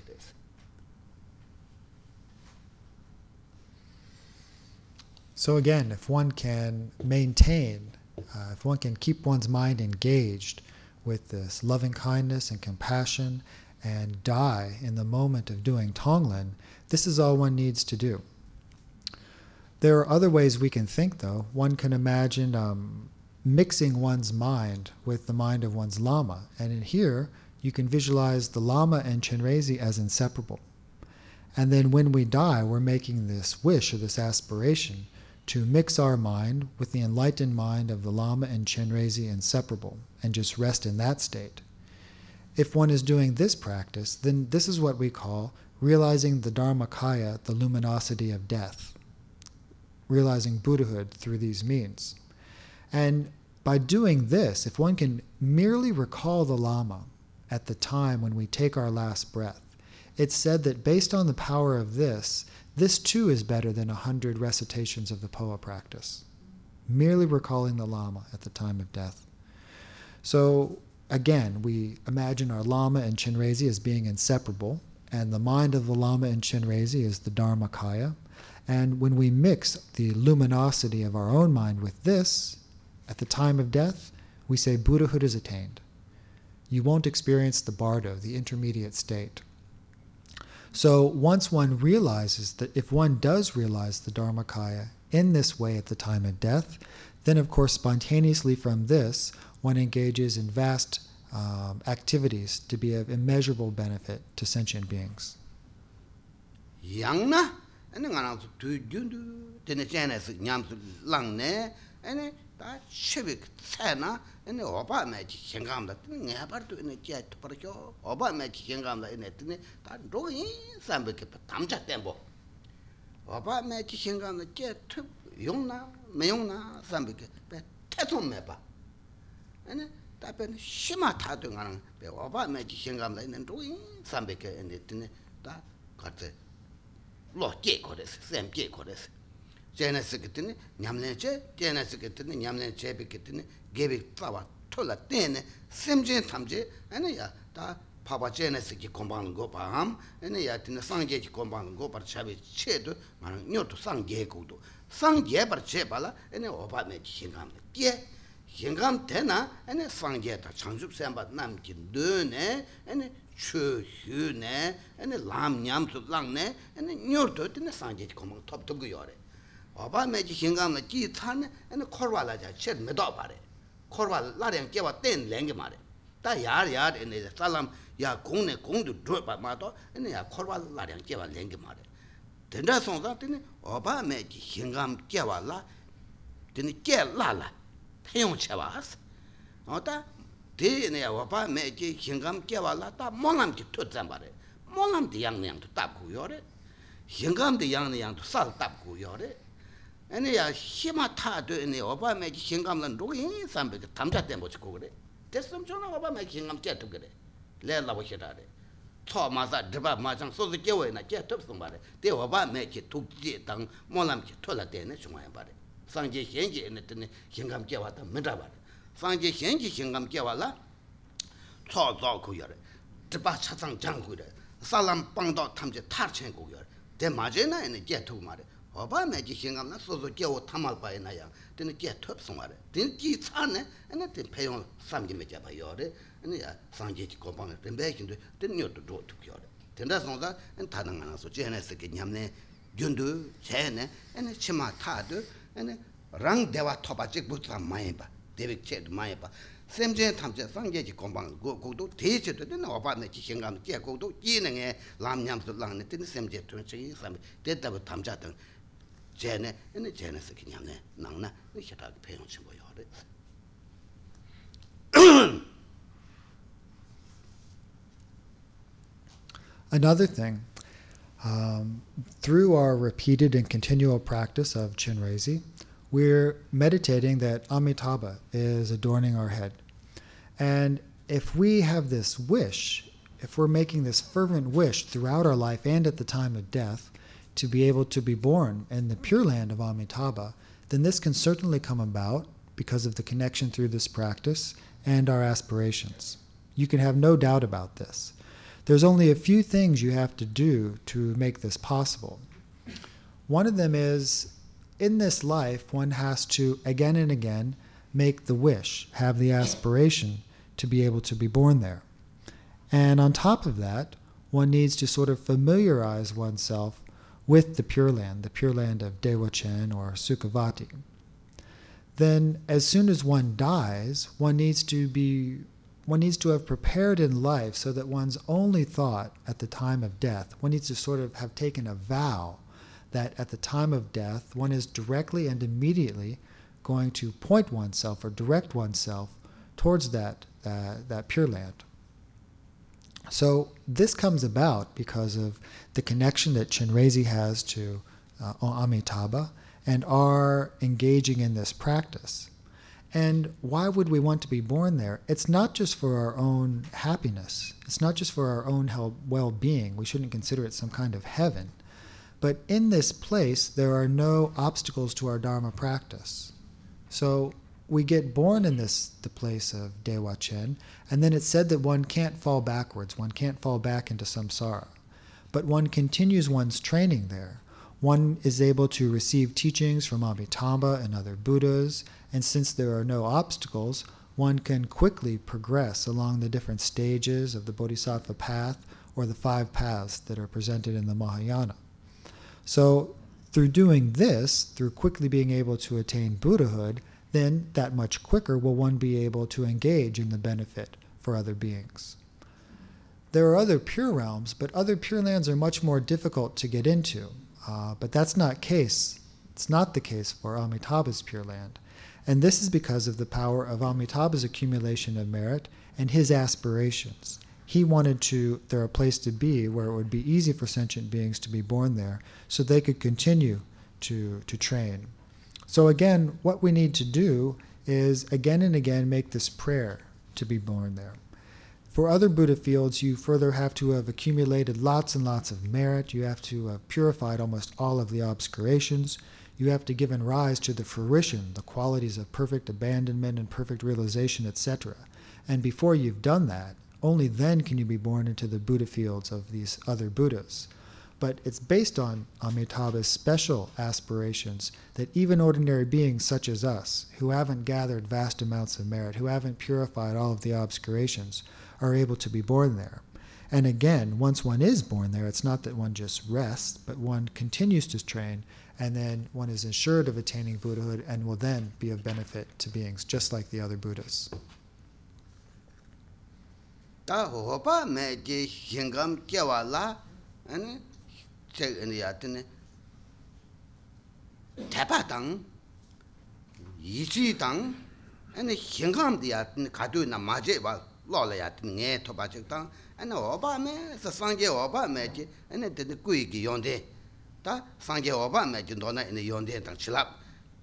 So again, if one can maintain, uh, if one can keep one's mind engaged with this loving kindness and compassion and die in the moment of doing Tonglen, this is all one needs to do. There are other ways we can think, though. One can imagine um, mixing one's mind with the mind of one's Lama. And in here, you can visualize the Lama and Chenrezi as inseparable. And then when we die, we're making this wish or this aspiration to mix our mind with the enlightened mind of the Lama and Chenrezi inseparable and just rest in that state. If one is doing this practice, then this is what we call realizing the Dharmakaya, the luminosity of death, realizing Buddhahood through these means. And by doing this, if one can merely recall the Lama at the time when we take our last breath, it's said that based on the power of this, this too is better than a hundred recitations of the Phowa practice, merely recalling the Lama at the time of death. So again, we imagine our Lama and Chenrezi as being inseparable, and the mind of the Lama and Chenrezi is the Dharmakaya. And when we mix the luminosity of our own mind with this, at the time of death, we say Buddhahood is attained. You won't experience the bardo, the intermediate state. So once one realizes that if one does realize the Dharmakaya in this way at the time of death, then of course spontaneously from this one engages in vast um, activities to be of immeasurable benefit to sentient beings. 다 쉐빅 차나 ene oba meji kengamda tene ngabardo ene jaya tuparakyo oba meji kengamda ene tene ta rogo yin sanbe kepa tamcha tenpo oba meji kengamda jaya tup yongna meyongna sanbe kepa teton meba ene ta pen shima tato nga rang pe oba meji kengamda ene rogo yin sanbe kepa ene tene ta karte lo jaya koresi sem jaya koresi chayana sikitini nyamlen che, chayana sikitini nyamlen che pikitini gebi tlawa tola teni semchen tamche, ane ya ta papa chayana sikki kumbang go paam, ane ya tina sangye ki kumbang go par chabi che tu, mara nyo tu sangye kudu. Sangye par che pala, ane opa me ki hingam de Hingam tena, ane sangye ta chanchub senpa nam ki ne, ane chū hū ne, ane lam nyam lang ne, ane nyo tu tina sangye ki kumbang top top gu yore. oba mechi shingamna ji tsarne ane korwa la ja shet medo pare. Korwa laryang kewa ten lengi mare ta yar yar ane salam ya gongne gongdu dhruwa ma to ane ya korwa laryang kewa lengi mare tenda songsa tene oba mechi shingam kewa la tene ke la la penyong chewa asa ota te ane ya oba mechi shingam kewa la ta monam ki tutsam pare monam di yang yang tu tab kuyo re. Shingam di yang yang tu sal tab kuyo re. kū yō rē hīngāṃ dē yāng nē yāng tū sāl tāp kū yō rē nē yā hīmā tā dē nē wāpā mē jē hīngāṃ lā rūg yīng sāṃ bē kī tam chā tēn bō chī kū rē tē sāṃ chō nā wāpā mē jē hīngāṃ kē tū kī rē lē lā bō shī rā rē tsō mā sā dribā mā chāng sō sī kē wē nā kē tūp sāṃ bā rē tē wāpā mē jē tūk jē tāng mōngāṃ kī tū lā tē nē chū ngā yā bā rē sāṃ jē hiēn jē nē tē nē hīngāṃ kē wā tā mē rā bā rē sāṃ jē hiēn jē hīngāṃ kē wā lā tsā tsā ku yore 드바 차상 장구래 baba me ji shingam na sozo ge wo tamal ba ina ya. Den ge top song are den ji cha ne ene den pe yong sam ji me ja ba yo re. Ene ya sang ji ji ko ba ne den be kin de den nyo do do tu yo re. Den da song da en ta nang na so je ne se ge nyam ne gyun du che ne ene chi ma ta du ene rang dewa thoba jik bu ta ma ba debik che du ma ba sem jen tam che sang ge ji ko ba go go do te che de den ba me ji shingam ge go do ji ne lam nyam su lang ne den sem je tu chi sam de da bu tam ja dang 제네 Another thing, um, through our repeated and continual practice of Chenrezi, we're meditating that Amitabha is adorning our head. And if we have this wish, if we're making this fervent wish throughout our life and at the time of death, to be able to be born in the pure land of Amitabha, then this can certainly come about because of the connection through this practice and our aspirations. You can have no doubt about this. There's only a few things you have to do to make this possible. One of them is in this life, one has to again and again make the wish, have the aspiration to be able to be born there. And on top of that, one needs to sort of familiarize oneself with the Pure Land, the Pure Land of Dewachen or Sukhavati. Then, as soon as one dies, one needs to be one needs to have prepared in life so that one's only thought at the time of death, one needs to sort of have taken a vow that at the time of death, one is directly and immediately going to point oneself or direct oneself towards that, uh, that pure land. So this comes about because of the connection that Chenrezi has to uh, Amitabha and are engaging in this practice. And why would we want to be born there? It's not just for our own happiness. It's not just for our own well being. We shouldn't consider it some kind of heaven. But in this place, there are no obstacles to our Dharma practice. So we get born in this the place of Dewa Chen, and then it's said that one can't fall backwards, one can't fall back into samsara. But one continues one's training there. One is able to receive teachings from Amitabha and other Buddhas, and since there are no obstacles, one can quickly progress along the different stages of the Bodhisattva path or the five paths that are presented in the Mahayana. So, through doing this, through quickly being able to attain Buddhahood, then that much quicker will one be able to engage in the benefit for other beings. There are other pure realms, but other pure lands are much more difficult to get into. Uh, but that's not case. It's not the case for Amitabha's pure land. And this is because of the power of Amitabha's accumulation of merit and his aspirations. He wanted to there a place to be where it would be easy for sentient beings to be born there so they could continue to, to train. So again, what we need to do is again and again make this prayer to be born there. For other Buddha fields, you further have to have accumulated lots and lots of merit. You have to have purified almost all of the obscurations. You have to given rise to the fruition, the qualities of perfect abandonment and perfect realization, etc. And before you've done that, only then can you be born into the Buddha fields of these other Buddhas. But it's based on Amitabha's special aspirations that even ordinary beings such as us, who haven't gathered vast amounts of merit, who haven't purified all of the obscurations, are able to be born there. And again, once one is born there, it's not that one just rests, but one continues to train, and then one is assured of attaining Buddhahood and will then be of benefit to beings, just like the other Buddhas. lo la lōla yā tīm ngē tōpa chik tāng anā wāpa mē, sā sāngyē wāpa mē chī anā tēne kuī kī yōndē tā sāngyē wāpa mē chī ndō na anā yōndē tāng chilab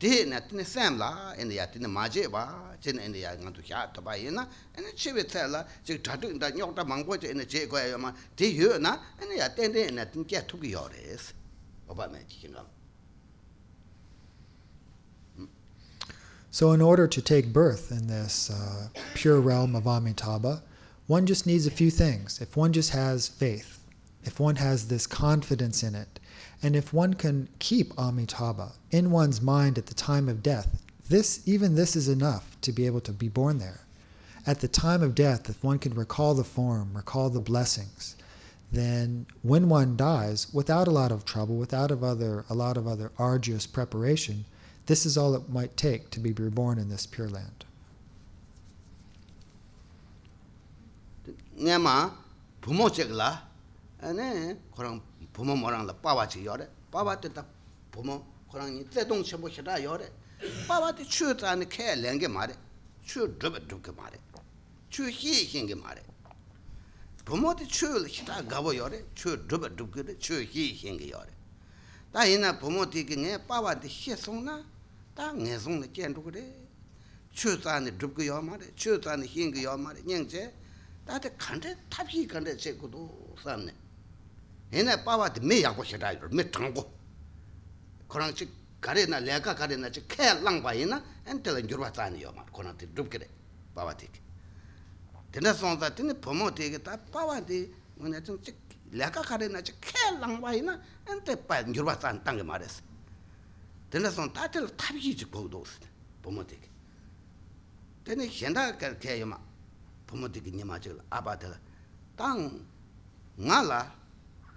tē nā tēne sēm lā anā yā tēne mājē wā chēne anā yā ngā tu xā tōpa yī na anā chīwē tsā lā chī tātū ndā nyok tā māngbō chī anā chē kua yō mā tē yō na anā yā tēne anā tēne kia tūki yō rēs wāpa mē chī kī ngā So, in order to take birth in this uh, pure realm of Amitabha, one just needs a few things. If one just has faith, if one has this confidence in it, and if one can keep Amitabha in one's mind at the time of death, this even this is enough to be able to be born there. At the time of death, if one can recall the form, recall the blessings, then when one dies, without a lot of trouble, without of other, a lot of other arduous preparation, this is all it might take to be reborn in this pure land. Nyama bumo chekla, ane korang bumo morang la pawa chi yore, pawa te ta bumo korang ni zedong chenpo shida yore, pawa te chu zani kaya lenge mare, chu drupa drupa mare, chu hi hingi mare. Bumo te chu shida gabo yore, chu drupa drupa de, chu hi hingi yore. Ta ina bumo te ki nge pawa te hi song na, ta 데 칸데 탑히 칸데 제고도 삼네 얘네 빠바데 매 약고 싫다요 매 당고 그런 즉 가레나 레가 가레나 즉 캐랑 바이나 엔텔 줄바타니요 마 코나티 룹게데 빠바티 데나 손다 티네 포모티게 다 빠바디 뭐냐 좀즉 레가 가레나 즉 캐랑 바이나 엔테 빠 줄바탄 땅게 말했어 tena son tatil tabiji chik bau dosi pomo tiki tena xenda kar kaya yama pomo tiki nima chik aba tila tang nga la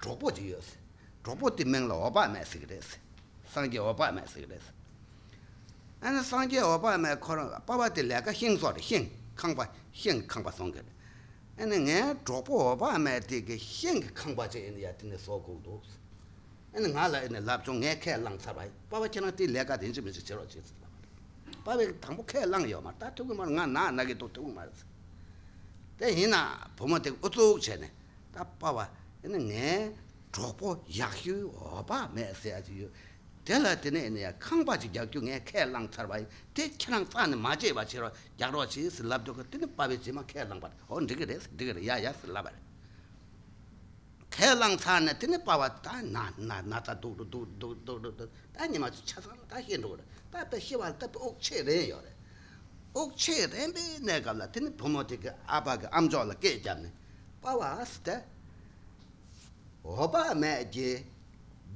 chokpo chi yosi chokpo ti ming la oba me sikiresi sangye oba me sikiresi ana sangye oba me koron baba ti leka xing sori xing kangpa xing kangpa songkiri ana nga chokpo oba me tiki xing kangpa chi ina ya tena so kuk dosi ene nga la ene lab chung nge khe lang sabai pawa chena ti leka denji mi chero chi pawa thangbu khe lang yo ma ta tu ma nga na na ge to tu ma te hina pomo te utu chene ta pawa ene nge dropo yakyu oba me se a ji tela tene ene ya khangpa chi yakyu nge khe lang sabai te khenang sa ne ma je ba chero yakro chi slab do ko tene pawa chi ma khe lang ba. On dige de dige ya ya slab ba yā yā sī lā bā rē. Kē lāng tsāni tēne pāwa tā nā, nā, nā tā dō dō dō dō dō dō, tā nī mā chī chā sā, tā hī rō rē, tā pē hī wā, tā pē ōk chē rē yō rē. 옥체 렘베 내가라 tin 포모티가 아바가 암조라 깨잡네 빠와스테 오바 매제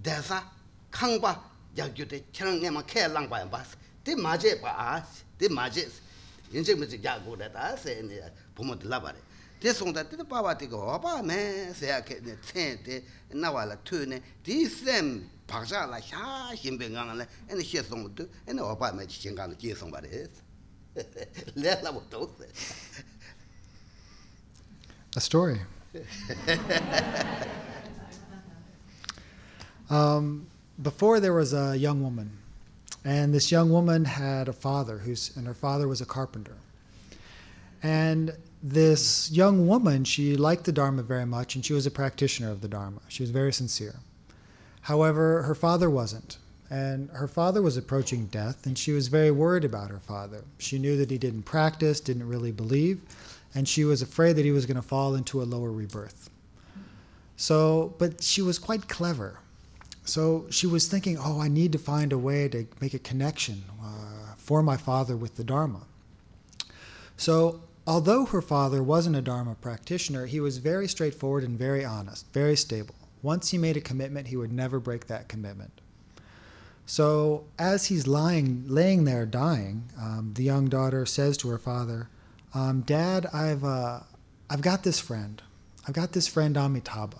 대사 강바 야규데 청내마 캐랑바 바스 티 마제 바티 마제 인제 뭐지 야고다 세네 포모티 라바 tē sōng tā tē tā pāpā tē kā wāpā mē sē yā kē tē tsēn tē nā wā lā tū nē tē sēm pāk chā lā xā xīm bē ngā ngā lē ā nē xē sōng tū ā nē wāpā mē chī chī ngā lā jī sōng bā rē lē lā wā tō sē A story. um, before there was a young woman, and this young woman had a father who's, and her father was a carpenter. And this young woman, she liked the Dharma very much, and she was a practitioner of the Dharma. She was very sincere. However, her father wasn't. And her father was approaching death, and she was very worried about her father. She knew that he didn't practice, didn't really believe, and she was afraid that he was going to fall into a lower rebirth. So, but she was quite clever. So she was thinking, oh, I need to find a way to make a connection uh, for my father with the Dharma. So, although her father wasn't a Dharma practitioner, he was very straightforward and very honest, very stable. Once he made a commitment, he would never break that commitment. So as he's lying, laying there dying, um, the young daughter says to her father, um, "Dad, I've uh, I've got this friend. I've got this friend Amitabha.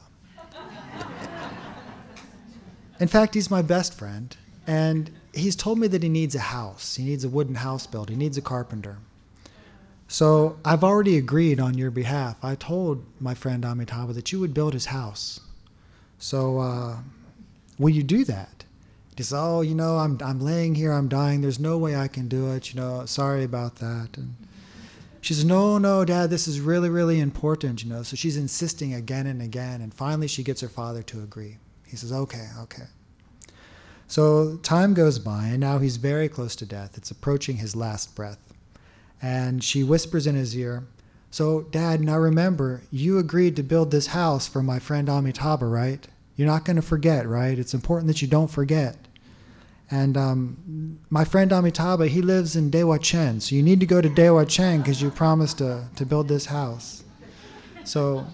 In fact, he's my best friend, and he's told me that he needs a house. He needs a wooden house built. He needs a carpenter. So I've already agreed on your behalf. I told my friend Amitabha that you would build his house. So uh, will you do that?" he says, "Oh, you know, I'm I'm laying here, I'm dying. There's no way I can do it. You know, sorry about that." And she says, "No, no, Dad, this is really, really important. You know." So she's insisting again and again, and finally she gets her father to agree. He says, "Okay, okay." So time goes by, and now he's very close to death. It's approaching his last breath, and she whispers in his ear. So, Dad, now remember, you agreed to build this house for my friend Amitabha, right? You're not going to forget, right? It's important that you don't forget. And um, my friend Amitabha, he lives in Dewa Chen. So you need to go to Dewa Chen because you promised to, to build this house. So,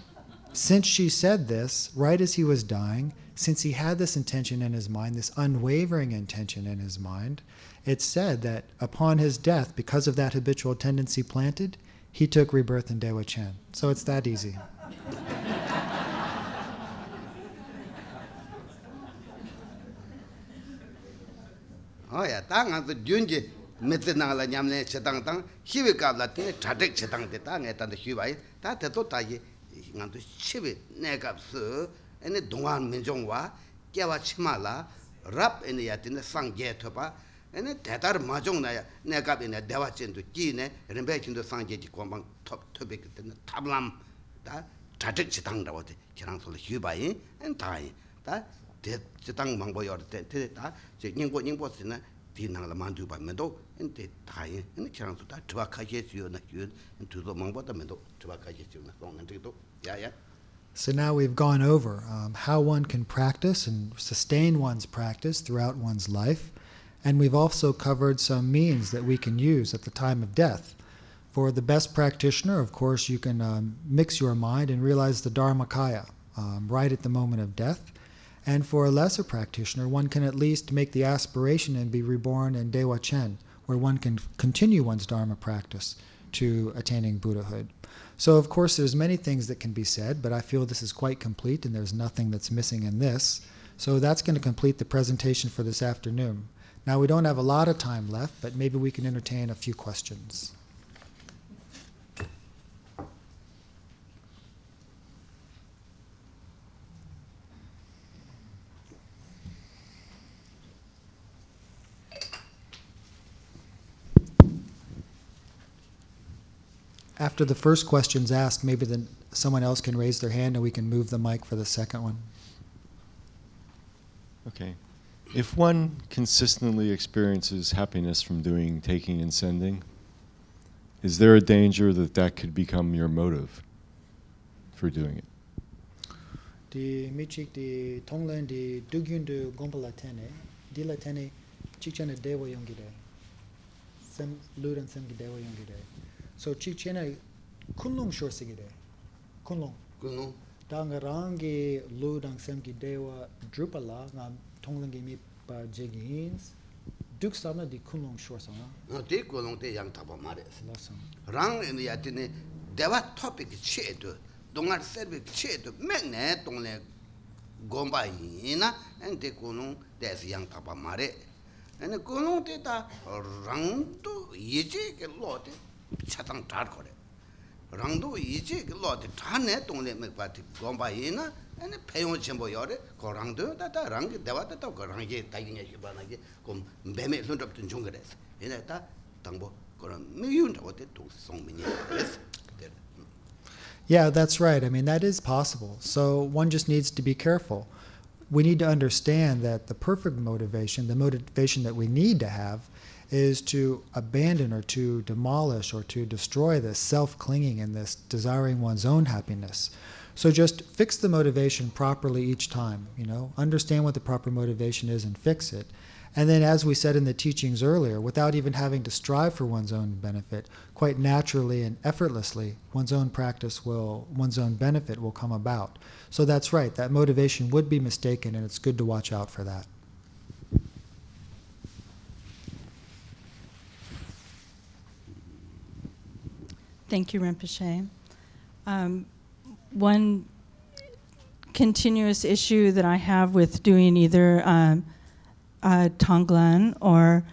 since she said this right as he was dying, since he had this intention in his mind, this unwavering intention in his mind, it's said that upon his death, because of that habitual tendency planted, he took rebirth in Dewa Chen. So it's that easy. Oh chetang chatek chetang de ta nga ta ta ye ne ene dungan minjong wa kyawa chima la rap ene ya tine sang ge thopa ene tetar majong na ya ne kap ene dewa chen tu ki ne rinpe chin tu sang ge ki kombang thop thope ki tine tablam ta tatik chitang rawa te kirang solo hyu ba yin ene ta yin ta te chitang mangbo yor te te ta che nyingpo nyingpo si na ti nang la mandu ba mendo ene te ta yin ene kirang solo ta tiba ka she siyo na hyu ene tuzo mangbo ta mendo tiba ka she siyo na song ene chik to ya ya. So now we've gone over um, how one can practice and sustain one's practice throughout one's life. And we've also covered some means that we can use at the time of death. For the best practitioner, of course, you can um, mix your mind and realize the Dharmakaya um, right at the moment of death. And for a lesser practitioner, one can at least make the aspiration and be reborn in Dewa Chen, where one can continue one's Dharma practice to attaining Buddhahood. So, of course, there's many things that can be said, but I feel this is quite complete and there's nothing that's missing in this. So, that's going to complete the presentation for this afternoon. Now, we don't have a lot of time left, but maybe we can entertain a few questions. After the first question's asked, maybe then someone else can raise their hand and we can move the mic for the second one. Okay. If one consistently experiences happiness from doing taking and sending, is there a danger that that could become your motive for doing it? di michik di tonglen di dugyun du gombala tene di la tene chikchana dewa yongi de sem ludan sem gi dewa yongi de so chik chena kunlung shor sigi de. Kunlung. Kunlung. Dang rang ge lu dang sem ki dewa drupa la nga tonglang ge mi pa jegins duk samna di kunlung shor sa na de kunlung de yang thaba mare rang ne ya tene dewa topic che do dongar serbe che do meg ne tongle gomba ina en de kunlung de yang thaba mare ane kunlung de ta rang to yeje ke lo de chatang tar kore. Rangdo iji lo di tar ne tongle di gomba chenpo yore, ko rangdo rangi dewa ko rangi nye shiba ko mbeme tun chung kore. Tangbo tuk song kore. Yeah, that's right. I mean, that is possible. So one just needs to be careful. We need to understand that the perfect motivation, the motivation that we need to have, is to abandon or to demolish or to destroy this self clinging and this desiring one's own happiness. So just fix the motivation properly each time, you know, understand what the proper motivation is and fix it. And then, as we said in the teachings earlier, without even having to strive for one's own benefit, quite naturally and effortlessly, one's own practice will, one's own benefit will come about. So that's right, that motivation would be mistaken, and it's good to watch out for that. Thank you, Rinpoche. Um, one continuous issue that I have with doing either um, uh, Tonglen or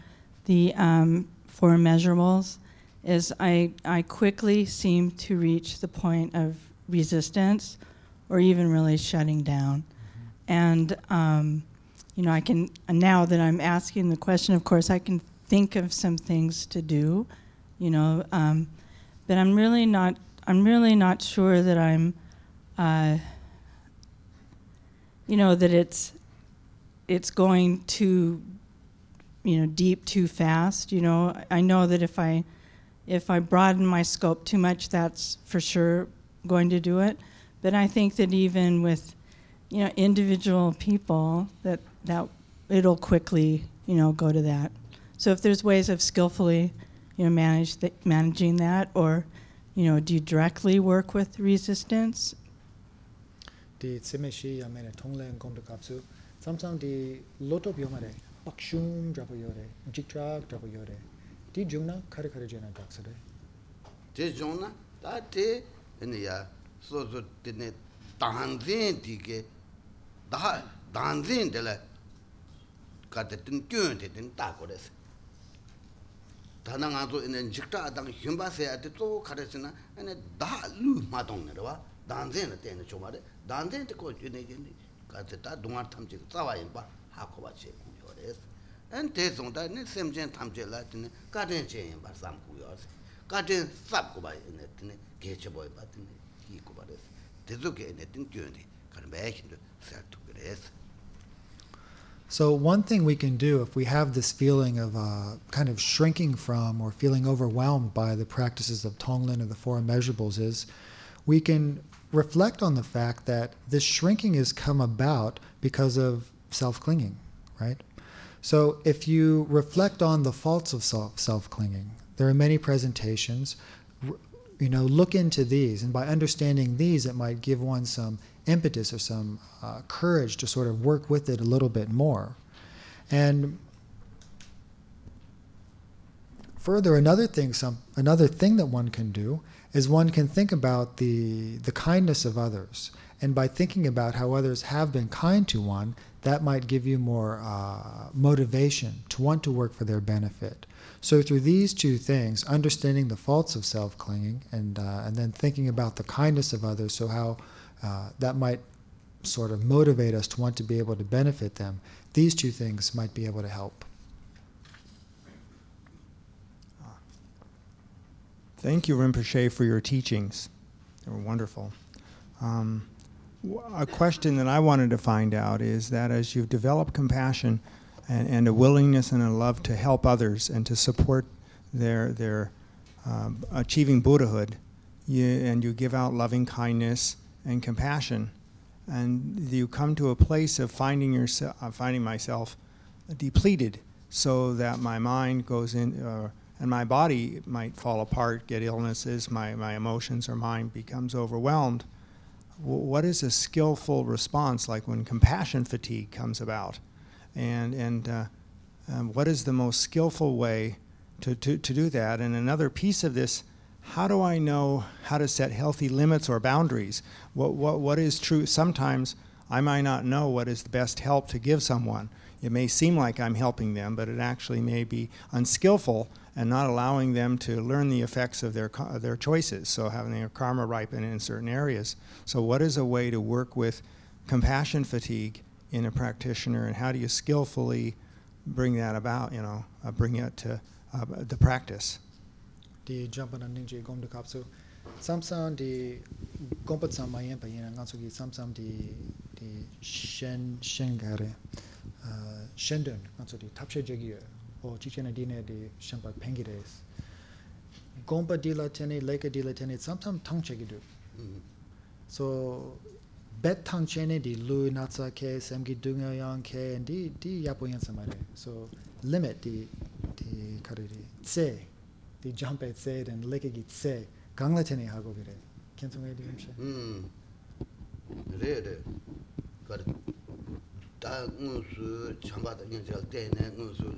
the um, four measurables is I, I quickly seem to reach the point of resistance or even really shutting down. And, um, you know, I can, now that I'm asking the question, of course, I can think of some things to do, you know, um, but I'm really not, I'm really not sure that I'm, uh, you know, that it's, it's going too you know deep too fast you know? I know that if i if i broaden my scope too much that's for sure going to do it. But i think that even with you know individual people that that it'll quickly you know go to that. So if there's ways of skillfully you know, manage the, managing that, or you know, do you directly work with resistance? The tsemeshi amene tonglen kom to kapsu. Sometimes the lot of yomare pakshum drapo yore, jiktra drapo yore. Di jungna kare kare jena daksare. Di jungna ta di ene ya so so dine danzin di ge da danzin de la kate de tin kyun de tin ta ko. dāna ngā tō jikta ādāng hyunpa sēyā tē tō kārē sī na dā lū mā tōng nē rwa dāngzē na tē nē chō mā rē dāngzē tē kō chū nē kē nē kā tē tā dōngār tam chē tā wā yin pā hā kō bā chē kū yō rē sī ān tē sōng tā nē sēm chēn tam chē lā tē nē kā tē chē yin pā sām kū yō sī kā tē sāp kō bā yin nē tē nē kē chē bō yin pā tē nē kī kō bā rē sī tē tō kē nē tē nē kio nē kā rē bā yin tō sā tū kē rē sī So, one thing we can do if we have this feeling of uh, kind of shrinking from or feeling overwhelmed by the practices of Tonglen or the Four Immeasurables is we can reflect on the fact that this shrinking has come about because of self clinging, right? So, if you reflect on the faults of self clinging, there are many presentations. You know, look into these, and by understanding these, it might give one some impetus or some uh, courage to sort of work with it a little bit more. And further, another thing, some another thing that one can do is one can think about the the kindness of others, and by thinking about how others have been kind to one, that might give you more uh, motivation to want to work for their benefit. So through these two things, understanding the faults of self clinging, and uh, and then thinking about the kindness of others, so how uh, that might sort of motivate us to want to be able to benefit them. These two things might be able to help. Thank you, Rinpoche, for your teachings. They were wonderful. Um, a question that I wanted to find out is that as you've developed compassion and, and a willingness and a love to help others and to support their, their um, achieving Buddhahood, you, and you give out loving kindness and compassion, and you come to a place of finding yourself, uh, finding myself depleted, so that my mind goes in, uh, and my body might fall apart, get illnesses, my, my emotions or mind becomes overwhelmed. W- what is a skillful response, like when compassion fatigue comes about, and and uh, um, what is the most skillful way to, to, to do that? And another piece of this how do I know how to set healthy limits or boundaries? What, what, what is true? Sometimes I might not know what is the best help to give someone. It may seem like I'm helping them, but it actually may be unskillful and not allowing them to learn the effects of their, of their choices, so having their karma ripen in certain areas. So, what is a way to work with compassion fatigue in a practitioner, and how do you skillfully bring that about, you know, uh, bring it to uh, the practice? di jumpa na ning je gom de kap so samsam di gompa tsam ma yen pa yen ngang so gi samsam di di shen shen gare uh, shen den ngang so di tap she je gi o chi chen di ne di shen pa peng gi des gompa di la tene leke di la tene samsam tang che gi du. So bet tang chene di lu natsa ke sem gi dung yang ke and di di yapo yen samare so limit di di kariri tse. the jump at said and like it say gangla chene ha go bi re ken sung ge dim she mm re re gar da ngu su chamba da yin jal de ne ngu su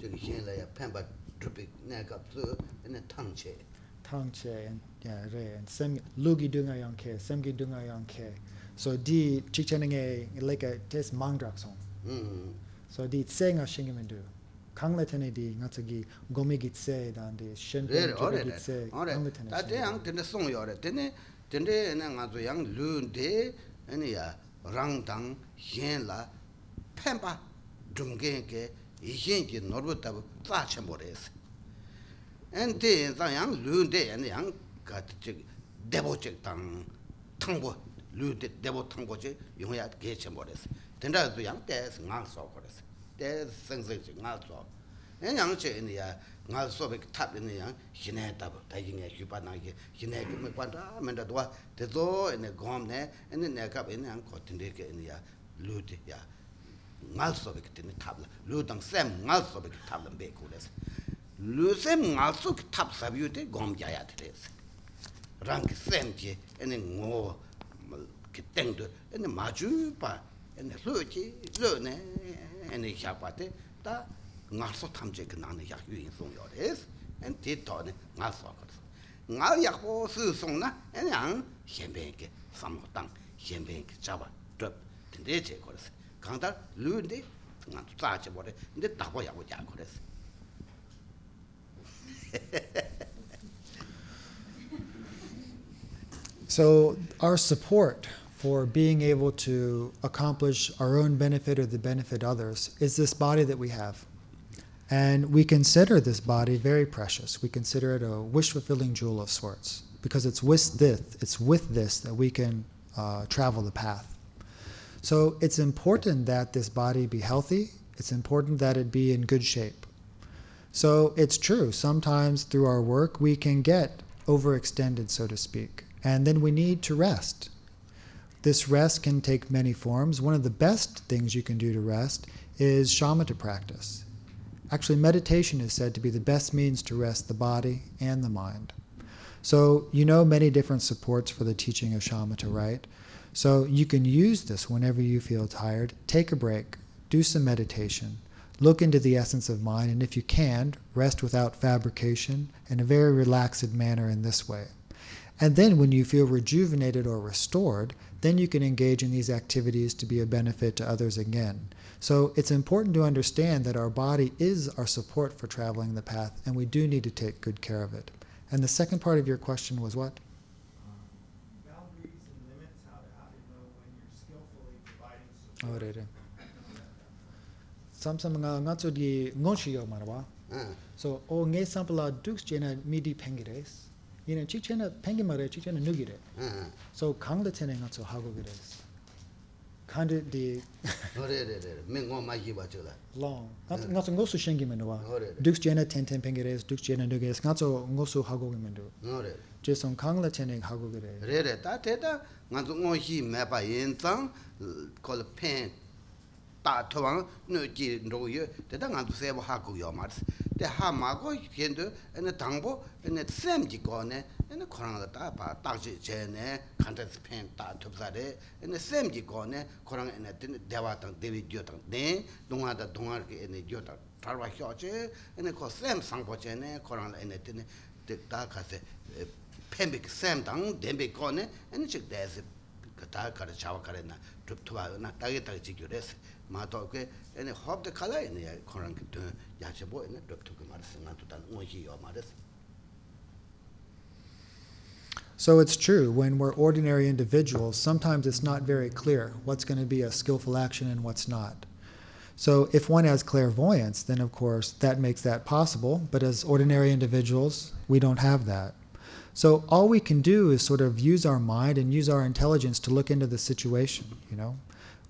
je ge xin la ya pen ba zhe bi na ga zu ne tang che tang che and yeah re and sem lugi dung ayang ke sem gi dung ayang ke so di chik chene ge like a test mang drak song mm so di saying a shingim do gangla tene di nga tsugi gomi gi tse dan di shen 레레 pen 어레. gi tse 어레. gangla tene 다 대양 근데 송요래. 되네. 근데 내 가서 양 르데 아니야. 랑당 현라 펜바 중게게 이현기 노르다 짜쳐 버렸어. 엔데 자양 르데 양 같이 대보적 당 탕보 르데 대보 탕보지 용야 개쳐 버렸어. 된다도 양 때스 나서 버렸어. 때 생생지 나서. 양양체 이니야 nga sobe tap ni yang hine tab ta yin ye hypa na ye hine ke me kwanda men da dwa de zo ne gom ne ene ne ka be ne ang ko tin de ke ni ya lu de ya nga sobe ke tin tab la lu dang sem nga sobe ke tab la be ku les lu sem nga so ke tab sa bi de gom ja ya de les 랑기 샘지 에네 고 그땡도 에네 마주 봐 에네 로지 로네 ane yak bate ta ngar so tamche ki nana yak yu yin song yo res ane ti to ne ngar so kar so. Ngar yak po su song na ane ang shenpen ki samho tang shenpen ki chaba drup tende che kor res kantar lu nde ngan tu tsa che bo re nde dabo yak wo ya kor res So our support for being able to accomplish our own benefit or the benefit others is this body that we have. And we consider this body very precious. We consider it a wish fulfilling jewel of sorts because it's with this, it's with this that we can uh, travel the path. So, it's important that this body be healthy, it's important that it be in good shape. So, it's true, sometimes through our work we can get overextended, so to speak and then we need to rest. This rest can take many forms. One of the best things you can do to rest is shamatha practice. Actually, meditation is said to be the best means to rest the body and the mind. So, you know many different supports for the teaching of shamatha, right? So, you can use this whenever you feel tired. Take a break, do some meditation, look into the essence of mind, and if you can, rest without fabrication in a very relaxed manner in this way. And then when you feel rejuvenated or restored, then you can engage in these activities to be a benefit to others again. So it's important to understand that our body is our support for traveling the path, and we do need to take good care of it. And the second part of your question was what? Boundaries and limits, how to, how to know when you're skillfully providing Oh, right. Samsam nga nga tsu di yo marwa. 응 So o nge sampla dukes jena midi pengires. Yina chik chena pengi mare chik chena nugire. 응 So kangla tene nga tsu hago gires. Kande di 그래래래 맹고 마이 봐 저라 long. Nga tsu- nga tsu ngosu shengi menwa. 그래 Dukes jena ten ten pengires, dukes jena nugires. Nga tsu ngosu hago mendu. 그래 Jesong kangla tene hago gire. 그래래 다 대다 나도 뭐히 매바 인상 콜펜 다 토왕 너지 로여 대다 나도 세보 하고 요 말스 대 하마고 현도 에네 당보 에네 샘지 거네 에네 코랑다 다바 딱지 제네 칸데스 펜다 톱사데 에네 샘지 거네 코랑 에네 대와당 데비 죠당 네 동아다 동아르게 에네 죠다 tarwa xiaoche, ene ko sem sangpo che ne, korang la ene tene, da kase, pembik sem tang, denbik ko ne, ene chik desi, da kare chawa kare na, drup tuwa na, So it's true, when we're ordinary individuals, sometimes it's not very clear what's going to be a skillful action and what's not. So if one has clairvoyance, then of course that makes that possible, but as ordinary individuals, we don't have that. So all we can do is sort of use our mind and use our intelligence to look into the situation, you know.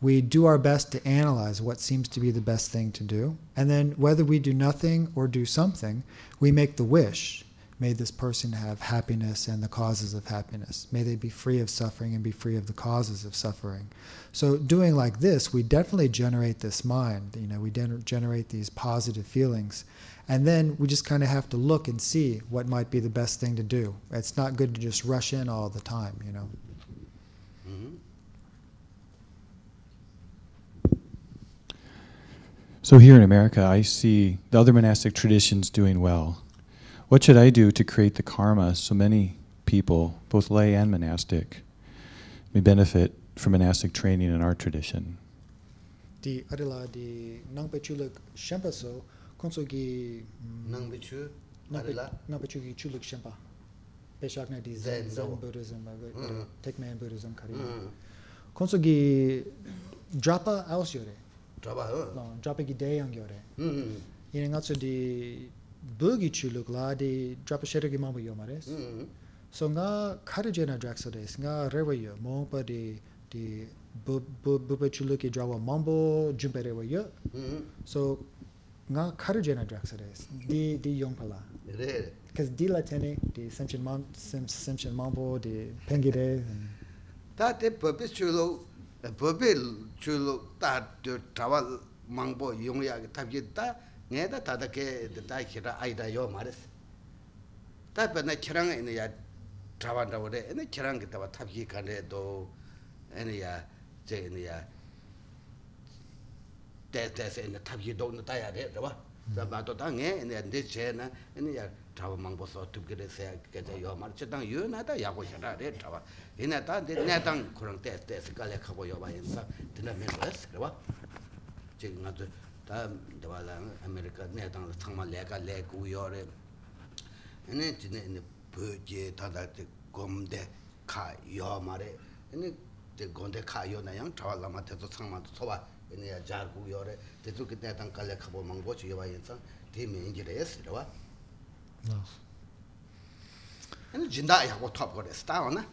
We do our best to analyze what seems to be the best thing to do, and then whether we do nothing or do something, we make the wish May this person have happiness and the causes of happiness. May they be free of suffering and be free of the causes of suffering. So, doing like this, we definitely generate this mind. You know, we gener- generate these positive feelings. And then we just kind of have to look and see what might be the best thing to do. It's not good to just rush in all the time, you know. 음. So here in America, I see the other monastic traditions doing well. What should I do to create the karma so many people, both lay and monastic, may benefit from monastic training in our tradition? Di adila di nangpe chuluk shempa so konso gi nang bichu, nangpe arila, nangpe chugi chuluk shempa. Peshak na di Zen Zen, Zen. Buddhism, uh, Mm. Buddhism kari. 응, Konso gi drapa aus yore. 잡아, 응, No, drapa gi deyang yore. 응, Yine ngatso di bugi chuluk la di drapa shere gi mambu yo mares. 응, So nga kari jena drakso des, nga rewa yo, mongpa di di bu- bu- bupa chuluk ki drawa mambu jumpe rewa yo. 응, So nga kari jena drakso des, di di yongpala. 그래. Because di la tene, di semchen mam, sem, semchen mambu, di pengire. 다때 법 bōpe chū lō tā tāwa māngbō yōng yā kī tāp tā ngē tā tātā kē tā khirā āi tā yō mā rēs tā pē nā khirāng āi nā yā tāwa tā wā rē nā khirāng kī tāwa tāp kī kā rē dō nā yā chē nā yā tē tē sē nā tāp kī dō nā tā yā rē rā wā tā mā tō tā ngē nā yā ndē chē nā nā yā chāpa māṅpo sō tūp kīrē sē kēchā yō mār chē tāng yō nā tā yā kō shirā rē chāpa yinā tā nē tāng khurāng tēs tēs kā lē khā kō yō bā yin sā tīnā mē rō sī kī rā chē ngā tū tā dā lā Amerikā nē tāng lā tsāng mā lē kā lē kū yō rē yinā chī nē pū jē tā tā tē gōm tē khā yō mā rē yinā tē gōm tē khā yō nā yāng chāpa lā mā tē tō tsāng mā tō tsō bā yinā yā jā kū yō rē tē tū kī nē tāng kā lē khā kō māṅpo chī yō bā yin sā tē mē yin jī rē sī rā 아니 진다 야고 탑 거레스 다오나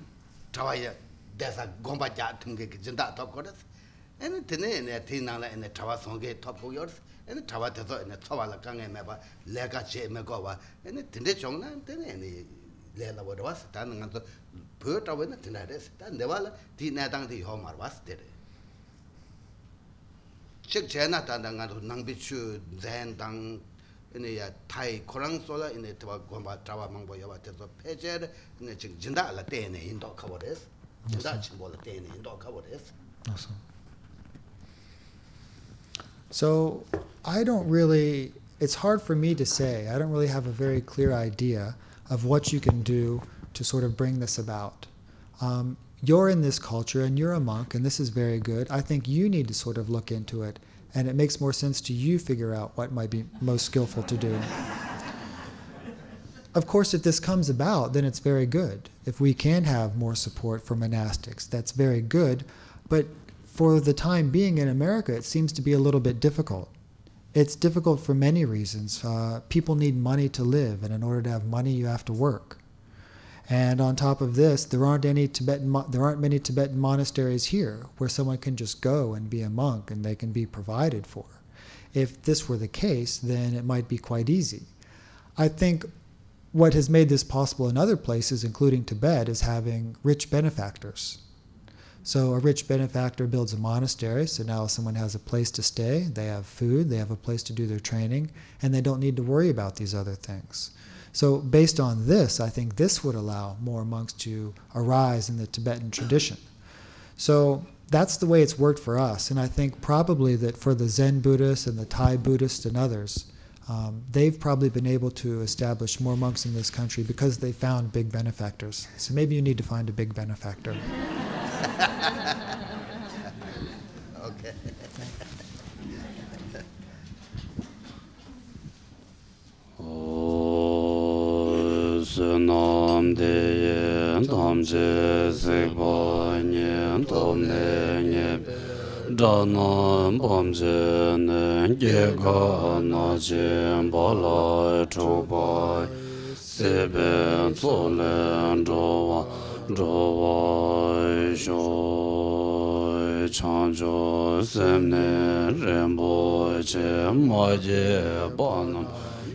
자와야 대사 곰바 자 퉁게 진다 탑 거레스 아니 드네 네 티나라 네 자와 송게 탑 거여스 아니 자와 대서 네 자와라 강에 매바 레가 제 매고와 아니 드네 종나 드네 네 레라 버와스 다는 간서 버타베나 드나레스 다 네발 디나당 디 호마르 와스 데레 책 제나 단당 간서 낭비추 젠당 ene ya thai korang so la ene te wa gomba chawa mang bo yo wa te so pe che re ene chik jinda la te ne yin do ka res jinda chim bo la te ne yin do res Awesome. So I don't really, it's hard for me to say. I don't really have a very clear idea of what you can do to sort of bring this about. Um, you're in this culture and you're a monk, and this is very good. I think you need to sort of look into it, and it makes more sense to you figure out what might be most skillful to do. Of course, if this comes about, then it's very good. If we can have more support for monastics, that's very good. But for the time being in America, it seems to be a little bit difficult. It's difficult for many reasons. Uh, people need money to live, and in order to have money, you have to work. And on top of this, there aren't any Tibetan there aren't many Tibetan monasteries here where someone can just go and be a monk and they can be provided for. If this were the case, then it might be quite easy. I think what has made this possible in other places, including Tibet, is having rich benefactors. So a rich benefactor builds a monastery, so now someone has a place to stay, they have food, they have a place to do their training, and they don't need to worry about these other things. So based on this, I think this would allow more monks to arise in the Tibetan tradition. So that's the way it's worked for us, and I think probably that for the Zen Buddhists and the Thai Buddhists and others, um, they've probably been able to establish more monks in this country because they found big benefactors. So maybe you need to find a big benefactor. su nam de yin tam je sik pa nyen tam ne nye da pam je ne ge ka na je pa la chu pa se pe tso le jo wa jo wa sho chang jo sem ne ren po che ma je pa nam